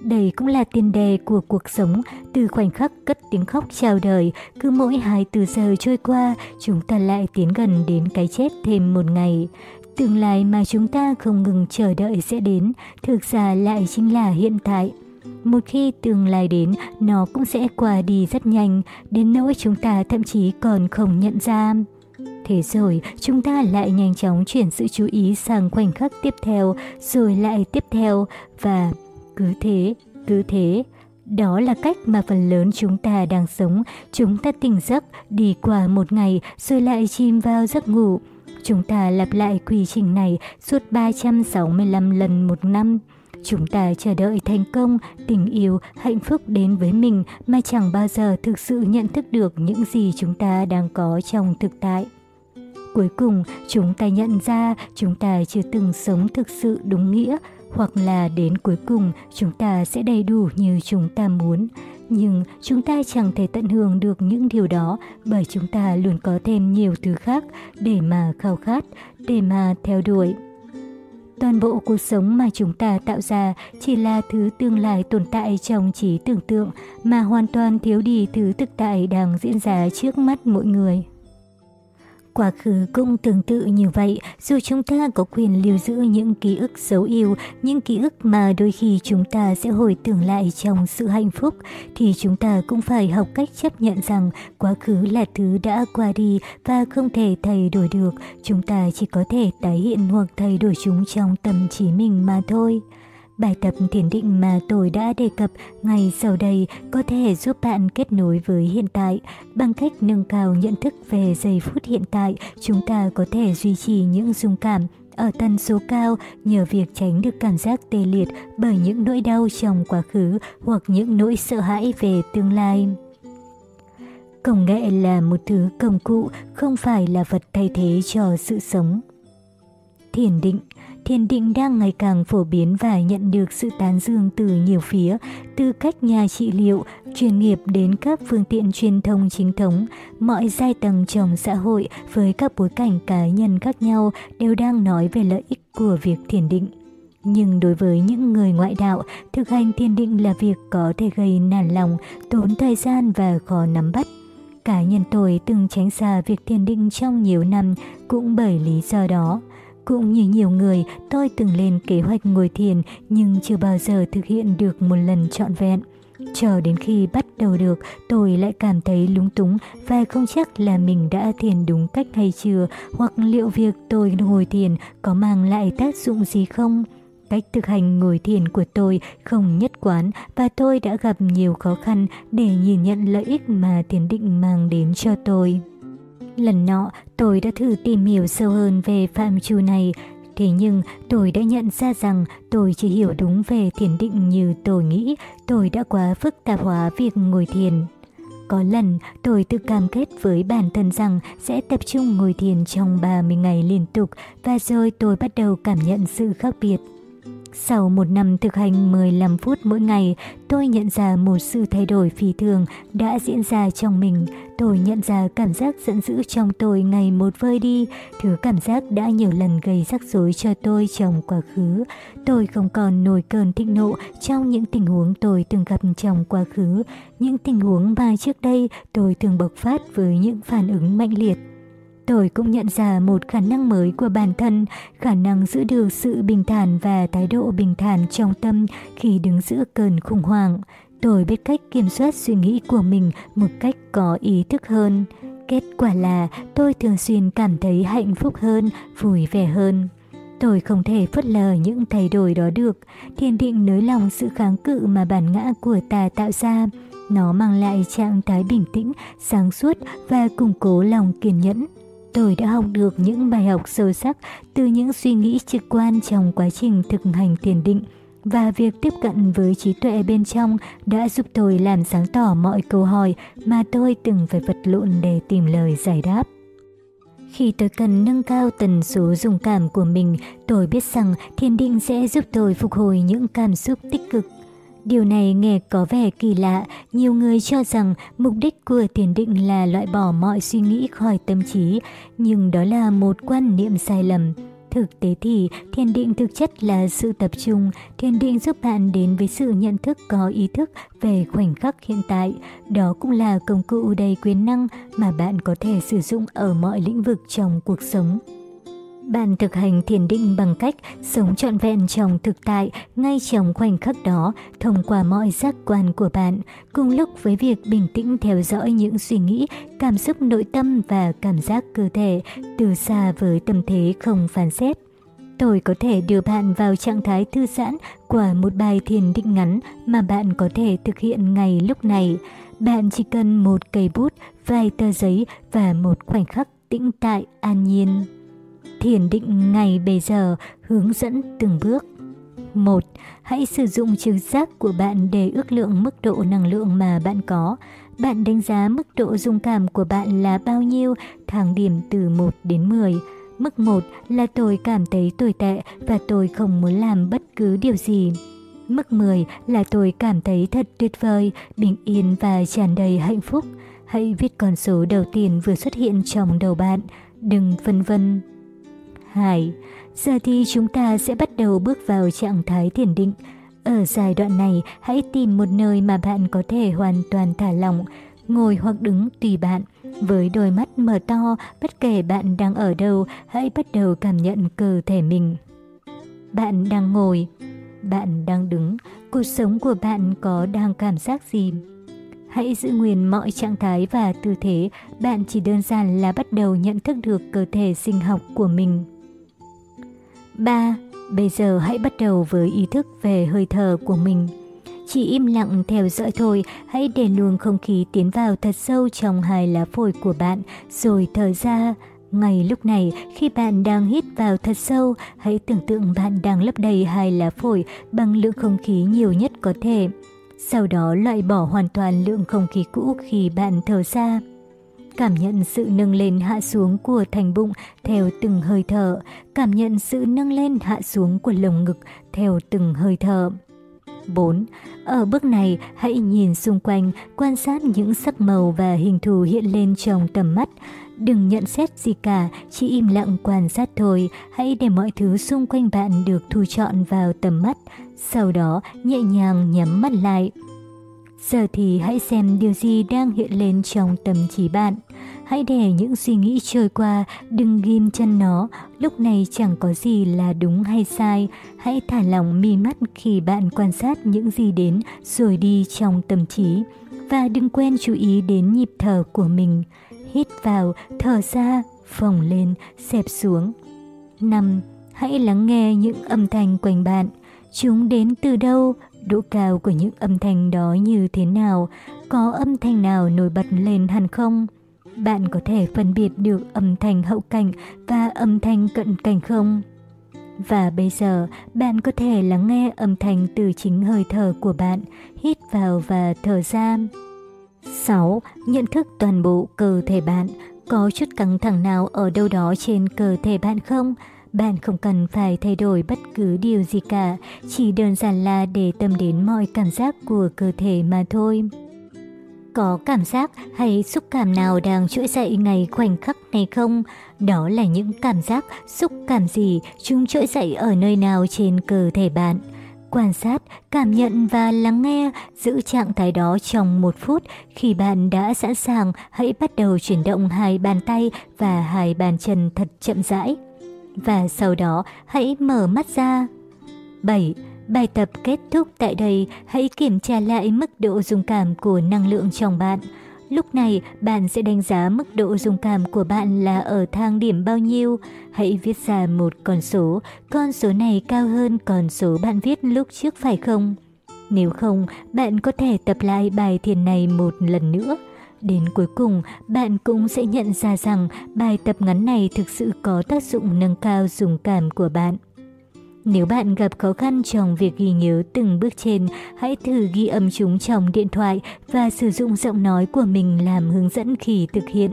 Đây cũng là tiền đề của cuộc sống, từ khoảnh khắc cất tiếng khóc chào đời, cứ mỗi 24 giờ trôi qua, chúng ta lại tiến gần đến cái chết thêm một ngày. Tương lai mà chúng ta không ngừng chờ đợi sẽ đến, thực ra lại chính là hiện tại. Một khi tương lai đến, nó cũng sẽ qua đi rất nhanh, đến nỗi chúng ta thậm chí còn không nhận ra. Thế rồi, chúng ta lại nhanh chóng chuyển sự chú ý sang khoảnh khắc tiếp theo, rồi lại tiếp theo, và cứ thế, cứ thế. Đó là cách mà phần lớn chúng ta đang sống. Chúng ta tỉnh giấc, đi qua một ngày, rồi lại chìm vào giấc ngủ. Chúng ta lặp lại quy trình này suốt 365 lần một năm. Chúng ta chờ đợi thành công, tình yêu, hạnh phúc đến với mình mà chẳng bao giờ thực sự nhận thức được những gì chúng ta đang có trong thực tại. Cuối cùng, chúng ta nhận ra chúng ta chưa từng sống thực sự đúng nghĩa, hoặc là đến cuối cùng chúng ta sẽ đầy đủ như chúng ta muốn. Nhưng chúng ta chẳng thể tận hưởng được những điều đó bởi chúng ta luôn có thêm nhiều thứ khác để mà khao khát, để mà theo đuổi. Toàn bộ cuộc sống mà chúng ta tạo ra chỉ là thứ tương lai tồn tại trong trí tưởng tượng mà hoàn toàn thiếu đi thứ thực tại đang diễn ra trước mắt mỗi người. Quá khứ cũng tương tự như vậy, dù chúng ta có quyền lưu giữ những ký ức xấu yêu, những ký ức mà đôi khi chúng ta sẽ hồi tưởng lại trong sự hạnh phúc, thì chúng ta cũng phải học cách chấp nhận rằng quá khứ là thứ đã qua đi và không thể thay đổi được, chúng ta chỉ có thể tái hiện hoặc thay đổi chúng trong tâm trí mình mà thôi. Bài tập thiền định mà tôi đã đề cập ngay sau đây có thể giúp bạn kết nối với hiện tại. Bằng cách nâng cao nhận thức về giây phút hiện tại, chúng ta có thể duy trì những dung cảm ở tần số cao nhờ việc tránh được cảm giác tê liệt bởi những nỗi đau trong quá khứ hoặc những nỗi sợ hãi về tương lai. Công nghệ là một thứ công cụ, không phải là vật thay thế cho sự sống. Thiền định thiền định đang ngày càng phổ biến và nhận được sự tán dương từ nhiều phía, từ cách nhà trị liệu, chuyên nghiệp đến các phương tiện truyền thông chính thống. Mọi giai tầng trong xã hội với các bối cảnh cá nhân khác nhau đều đang nói về lợi ích của việc thiền định. Nhưng đối với những người ngoại đạo, thực hành thiền định là việc có thể gây nản lòng, tốn thời gian và khó nắm bắt. Cá nhân tôi từng tránh xa việc thiền định trong nhiều năm cũng bởi lý do đó. Cũng như nhiều người, tôi từng lên kế hoạch ngồi thiền nhưng chưa bao giờ thực hiện được một lần trọn vẹn. Chờ đến khi bắt đầu được, tôi lại cảm thấy lúng túng và không chắc là mình đã thiền đúng cách hay chưa, hoặc liệu việc tôi ngồi thiền có mang lại tác dụng gì không. Cách thực hành ngồi thiền của tôi không nhất quán và tôi đã gặp nhiều khó khăn để nhìn nhận lợi ích mà thiền định mang đến cho tôi. Lần nọ, tôi đã thử tìm hiểu sâu hơn về phạm trù này, thế nhưng tôi đã nhận ra rằng tôi chỉ hiểu đúng về thiền định như tôi nghĩ, tôi đã quá phức tạp hóa việc ngồi thiền. Có lần tôi tự cam kết với bản thân rằng sẽ tập trung ngồi thiền trong 30 ngày liên tục và rồi tôi bắt đầu cảm nhận sự khác biệt. Sau một năm thực hành 15 phút mỗi ngày, tôi nhận ra một sự thay đổi phi thường đã diễn ra trong mình. Tôi nhận ra cảm giác giận dữ trong tôi ngày một vơi đi, thứ cảm giác đã nhiều lần gây rắc rối cho tôi trong quá khứ. Tôi không còn nổi cơn thịnh nộ trong những tình huống tôi từng gặp trong quá khứ, những tình huống mà trước đây tôi thường bộc phát với những phản ứng mạnh liệt. Tôi cũng nhận ra một khả năng mới của bản thân, khả năng giữ được sự bình thản và thái độ bình thản trong tâm khi đứng giữa cơn khủng hoảng. Tôi biết cách kiểm soát suy nghĩ của mình một cách có ý thức hơn. Kết quả là tôi thường xuyên cảm thấy hạnh phúc hơn, vui vẻ hơn. Tôi không thể phớt lờ những thay đổi đó được. Thiền định nới lòng sự kháng cự mà bản ngã của ta tạo ra. Nó mang lại trạng thái bình tĩnh, sáng suốt và củng cố lòng kiên nhẫn. Tôi đã học được những bài học sâu sắc từ những suy nghĩ trực quan trong quá trình thực hành thiền định và việc tiếp cận với trí tuệ bên trong đã giúp tôi làm sáng tỏ mọi câu hỏi mà tôi từng phải vật lộn để tìm lời giải đáp. Khi tôi cần nâng cao tần số dùng cảm của mình, tôi biết rằng thiền định sẽ giúp tôi phục hồi những cảm xúc tích cực Điều này nghe có vẻ kỳ lạ, nhiều người cho rằng mục đích của thiền định là loại bỏ mọi suy nghĩ khỏi tâm trí, nhưng đó là một quan niệm sai lầm. Thực tế thì thiền định thực chất là sự tập trung, thiền định giúp bạn đến với sự nhận thức có ý thức về khoảnh khắc hiện tại. Đó cũng là công cụ đầy quyền năng mà bạn có thể sử dụng ở mọi lĩnh vực trong cuộc sống. Bạn thực hành thiền định bằng cách sống trọn vẹn trong thực tại ngay trong khoảnh khắc đó thông qua mọi giác quan của bạn, cùng lúc với việc bình tĩnh theo dõi những suy nghĩ, cảm xúc nội tâm và cảm giác cơ thể từ xa với tâm thế không phán xét. Tôi có thể đưa bạn vào trạng thái thư giãn qua một bài thiền định ngắn mà bạn có thể thực hiện ngay lúc này. Bạn chỉ cần một cây bút, vài tờ giấy và một khoảnh khắc tĩnh tại an nhiên. Thiền định ngày bây giờ hướng dẫn từng bước. 1. Hãy sử dụng trực giác của bạn để ước lượng mức độ năng lượng mà bạn có. Bạn đánh giá mức độ dung cảm của bạn là bao nhiêu, thang điểm từ 1 đến 10. Mức 1 là tôi cảm thấy tồi tệ và tôi không muốn làm bất cứ điều gì. Mức 10 là tôi cảm thấy thật tuyệt vời, bình yên và tràn đầy hạnh phúc. Hãy viết con số đầu tiên vừa xuất hiện trong đầu bạn. Đừng phân vân 2. Giờ thì chúng ta sẽ bắt đầu bước vào trạng thái thiền định. Ở giai đoạn này, hãy tìm một nơi mà bạn có thể hoàn toàn thả lỏng, ngồi hoặc đứng tùy bạn. Với đôi mắt mở to, bất kể bạn đang ở đâu, hãy bắt đầu cảm nhận cơ thể mình. Bạn đang ngồi, bạn đang đứng, cuộc sống của bạn có đang cảm giác gì? Hãy giữ nguyên mọi trạng thái và tư thế, bạn chỉ đơn giản là bắt đầu nhận thức được cơ thể sinh học của mình. 3. Bây giờ hãy bắt đầu với ý thức về hơi thở của mình. Chỉ im lặng theo dõi thôi, hãy để luồng không khí tiến vào thật sâu trong hai lá phổi của bạn, rồi thở ra. Ngay lúc này, khi bạn đang hít vào thật sâu, hãy tưởng tượng bạn đang lấp đầy hai lá phổi bằng lượng không khí nhiều nhất có thể. Sau đó loại bỏ hoàn toàn lượng không khí cũ khi bạn thở ra. Cảm nhận sự nâng lên hạ xuống của thành bụng theo từng hơi thở. Cảm nhận sự nâng lên hạ xuống của lồng ngực theo từng hơi thở. 4. Ở bước này, hãy nhìn xung quanh, quan sát những sắc màu và hình thù hiện lên trong tầm mắt. Đừng nhận xét gì cả, chỉ im lặng quan sát thôi. Hãy để mọi thứ xung quanh bạn được thu trọn vào tầm mắt. Sau đó, nhẹ nhàng nhắm mắt lại. Giờ thì hãy xem điều gì đang hiện lên trong tâm trí bạn. Hãy để những suy nghĩ trôi qua, đừng ghim chân nó, lúc này chẳng có gì là đúng hay sai. Hãy thả lỏng mi mắt khi bạn quan sát những gì đến rồi đi trong tâm trí. Và đừng quên chú ý đến nhịp thở của mình. Hít vào, thở ra, phồng lên, xẹp xuống. 5. Hãy lắng nghe những âm thanh quanh bạn. Chúng đến từ đâu? Độ cao của những âm thanh đó như thế nào? Có âm thanh nào nổi bật lên hẳn không? bạn có thể phân biệt được âm thanh hậu cảnh và âm thanh cận cảnh không? Và bây giờ, bạn có thể lắng nghe âm thanh từ chính hơi thở của bạn, hít vào và thở ra. 6. Nhận thức toàn bộ cơ thể bạn. Có chút căng thẳng nào ở đâu đó trên cơ thể bạn không? Bạn không cần phải thay đổi bất cứ điều gì cả, chỉ đơn giản là để tâm đến mọi cảm giác của cơ thể mà thôi. Có cảm giác hay xúc cảm nào đang trỗi dậy ngày khoảnh khắc này không? Đó là những cảm giác, xúc cảm gì, chúng trỗi dậy ở nơi nào trên cơ thể bạn. Quan sát, cảm nhận và lắng nghe, giữ trạng thái đó trong một phút. Khi bạn đã sẵn sàng, hãy bắt đầu chuyển động hai bàn tay và hai bàn chân thật chậm rãi. Và sau đó, hãy mở mắt ra. 7. Bài tập kết thúc tại đây, hãy kiểm tra lại mức độ dung cảm của năng lượng trong bạn. Lúc này, bạn sẽ đánh giá mức độ dung cảm của bạn là ở thang điểm bao nhiêu. Hãy viết ra một con số, con số này cao hơn con số bạn viết lúc trước phải không? Nếu không, bạn có thể tập lại bài thiền này một lần nữa. Đến cuối cùng, bạn cũng sẽ nhận ra rằng bài tập ngắn này thực sự có tác dụng nâng cao dùng cảm của bạn. Nếu bạn gặp khó khăn trong việc ghi nhớ từng bước trên, hãy thử ghi âm chúng trong điện thoại và sử dụng giọng nói của mình làm hướng dẫn khi thực hiện.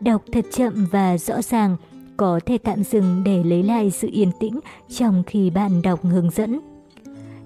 Đọc thật chậm và rõ ràng, có thể tạm dừng để lấy lại sự yên tĩnh trong khi bạn đọc hướng dẫn.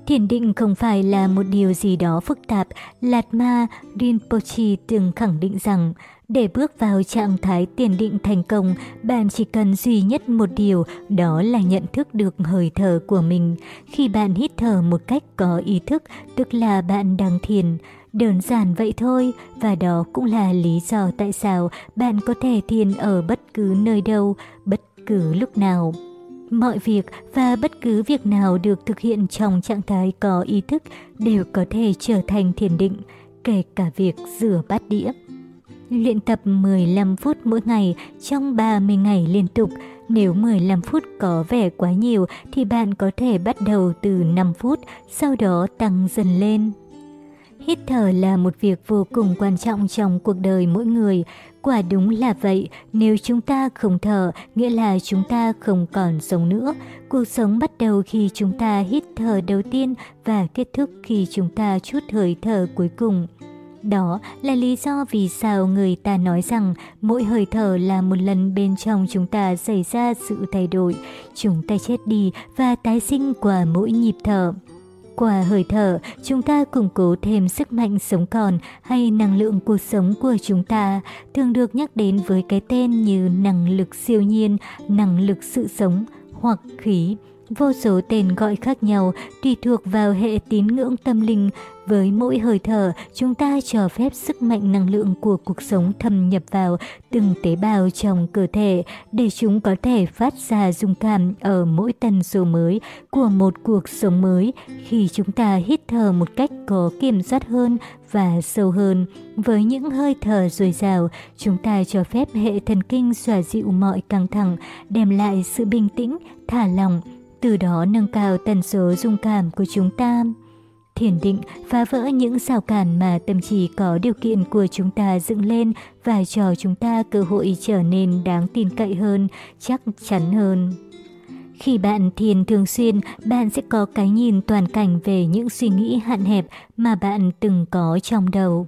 Thiền định không phải là một điều gì đó phức tạp, Lạt Ma Rinpoche từng khẳng định rằng để bước vào trạng thái tiền định thành công, bạn chỉ cần duy nhất một điều, đó là nhận thức được hơi thở của mình. Khi bạn hít thở một cách có ý thức, tức là bạn đang thiền. Đơn giản vậy thôi, và đó cũng là lý do tại sao bạn có thể thiền ở bất cứ nơi đâu, bất cứ lúc nào. Mọi việc và bất cứ việc nào được thực hiện trong trạng thái có ý thức đều có thể trở thành thiền định, kể cả việc rửa bát đĩa. Luyện tập 15 phút mỗi ngày trong 30 ngày liên tục. Nếu 15 phút có vẻ quá nhiều thì bạn có thể bắt đầu từ 5 phút, sau đó tăng dần lên. Hít thở là một việc vô cùng quan trọng trong cuộc đời mỗi người. Quả đúng là vậy, nếu chúng ta không thở, nghĩa là chúng ta không còn sống nữa. Cuộc sống bắt đầu khi chúng ta hít thở đầu tiên và kết thúc khi chúng ta chút hơi thở cuối cùng. Đó là lý do vì sao người ta nói rằng mỗi hơi thở là một lần bên trong chúng ta xảy ra sự thay đổi. Chúng ta chết đi và tái sinh qua mỗi nhịp thở. Qua hơi thở, chúng ta củng cố thêm sức mạnh sống còn hay năng lượng cuộc sống của chúng ta, thường được nhắc đến với cái tên như năng lực siêu nhiên, năng lực sự sống hoặc khí. Vô số tên gọi khác nhau tùy thuộc vào hệ tín ngưỡng tâm linh. Với mỗi hơi thở, chúng ta cho phép sức mạnh năng lượng của cuộc sống thâm nhập vào từng tế bào trong cơ thể để chúng có thể phát ra dung cảm ở mỗi tần số mới của một cuộc sống mới khi chúng ta hít thở một cách có kiểm soát hơn và sâu hơn. Với những hơi thở dồi dào, chúng ta cho phép hệ thần kinh xoa dịu mọi căng thẳng, đem lại sự bình tĩnh, thả lỏng, từ đó nâng cao tần số dung cảm của chúng ta. Thiền định phá vỡ những rào cản mà tâm trí có điều kiện của chúng ta dựng lên và cho chúng ta cơ hội trở nên đáng tin cậy hơn, chắc chắn hơn. Khi bạn thiền thường xuyên, bạn sẽ có cái nhìn toàn cảnh về những suy nghĩ hạn hẹp mà bạn từng có trong đầu.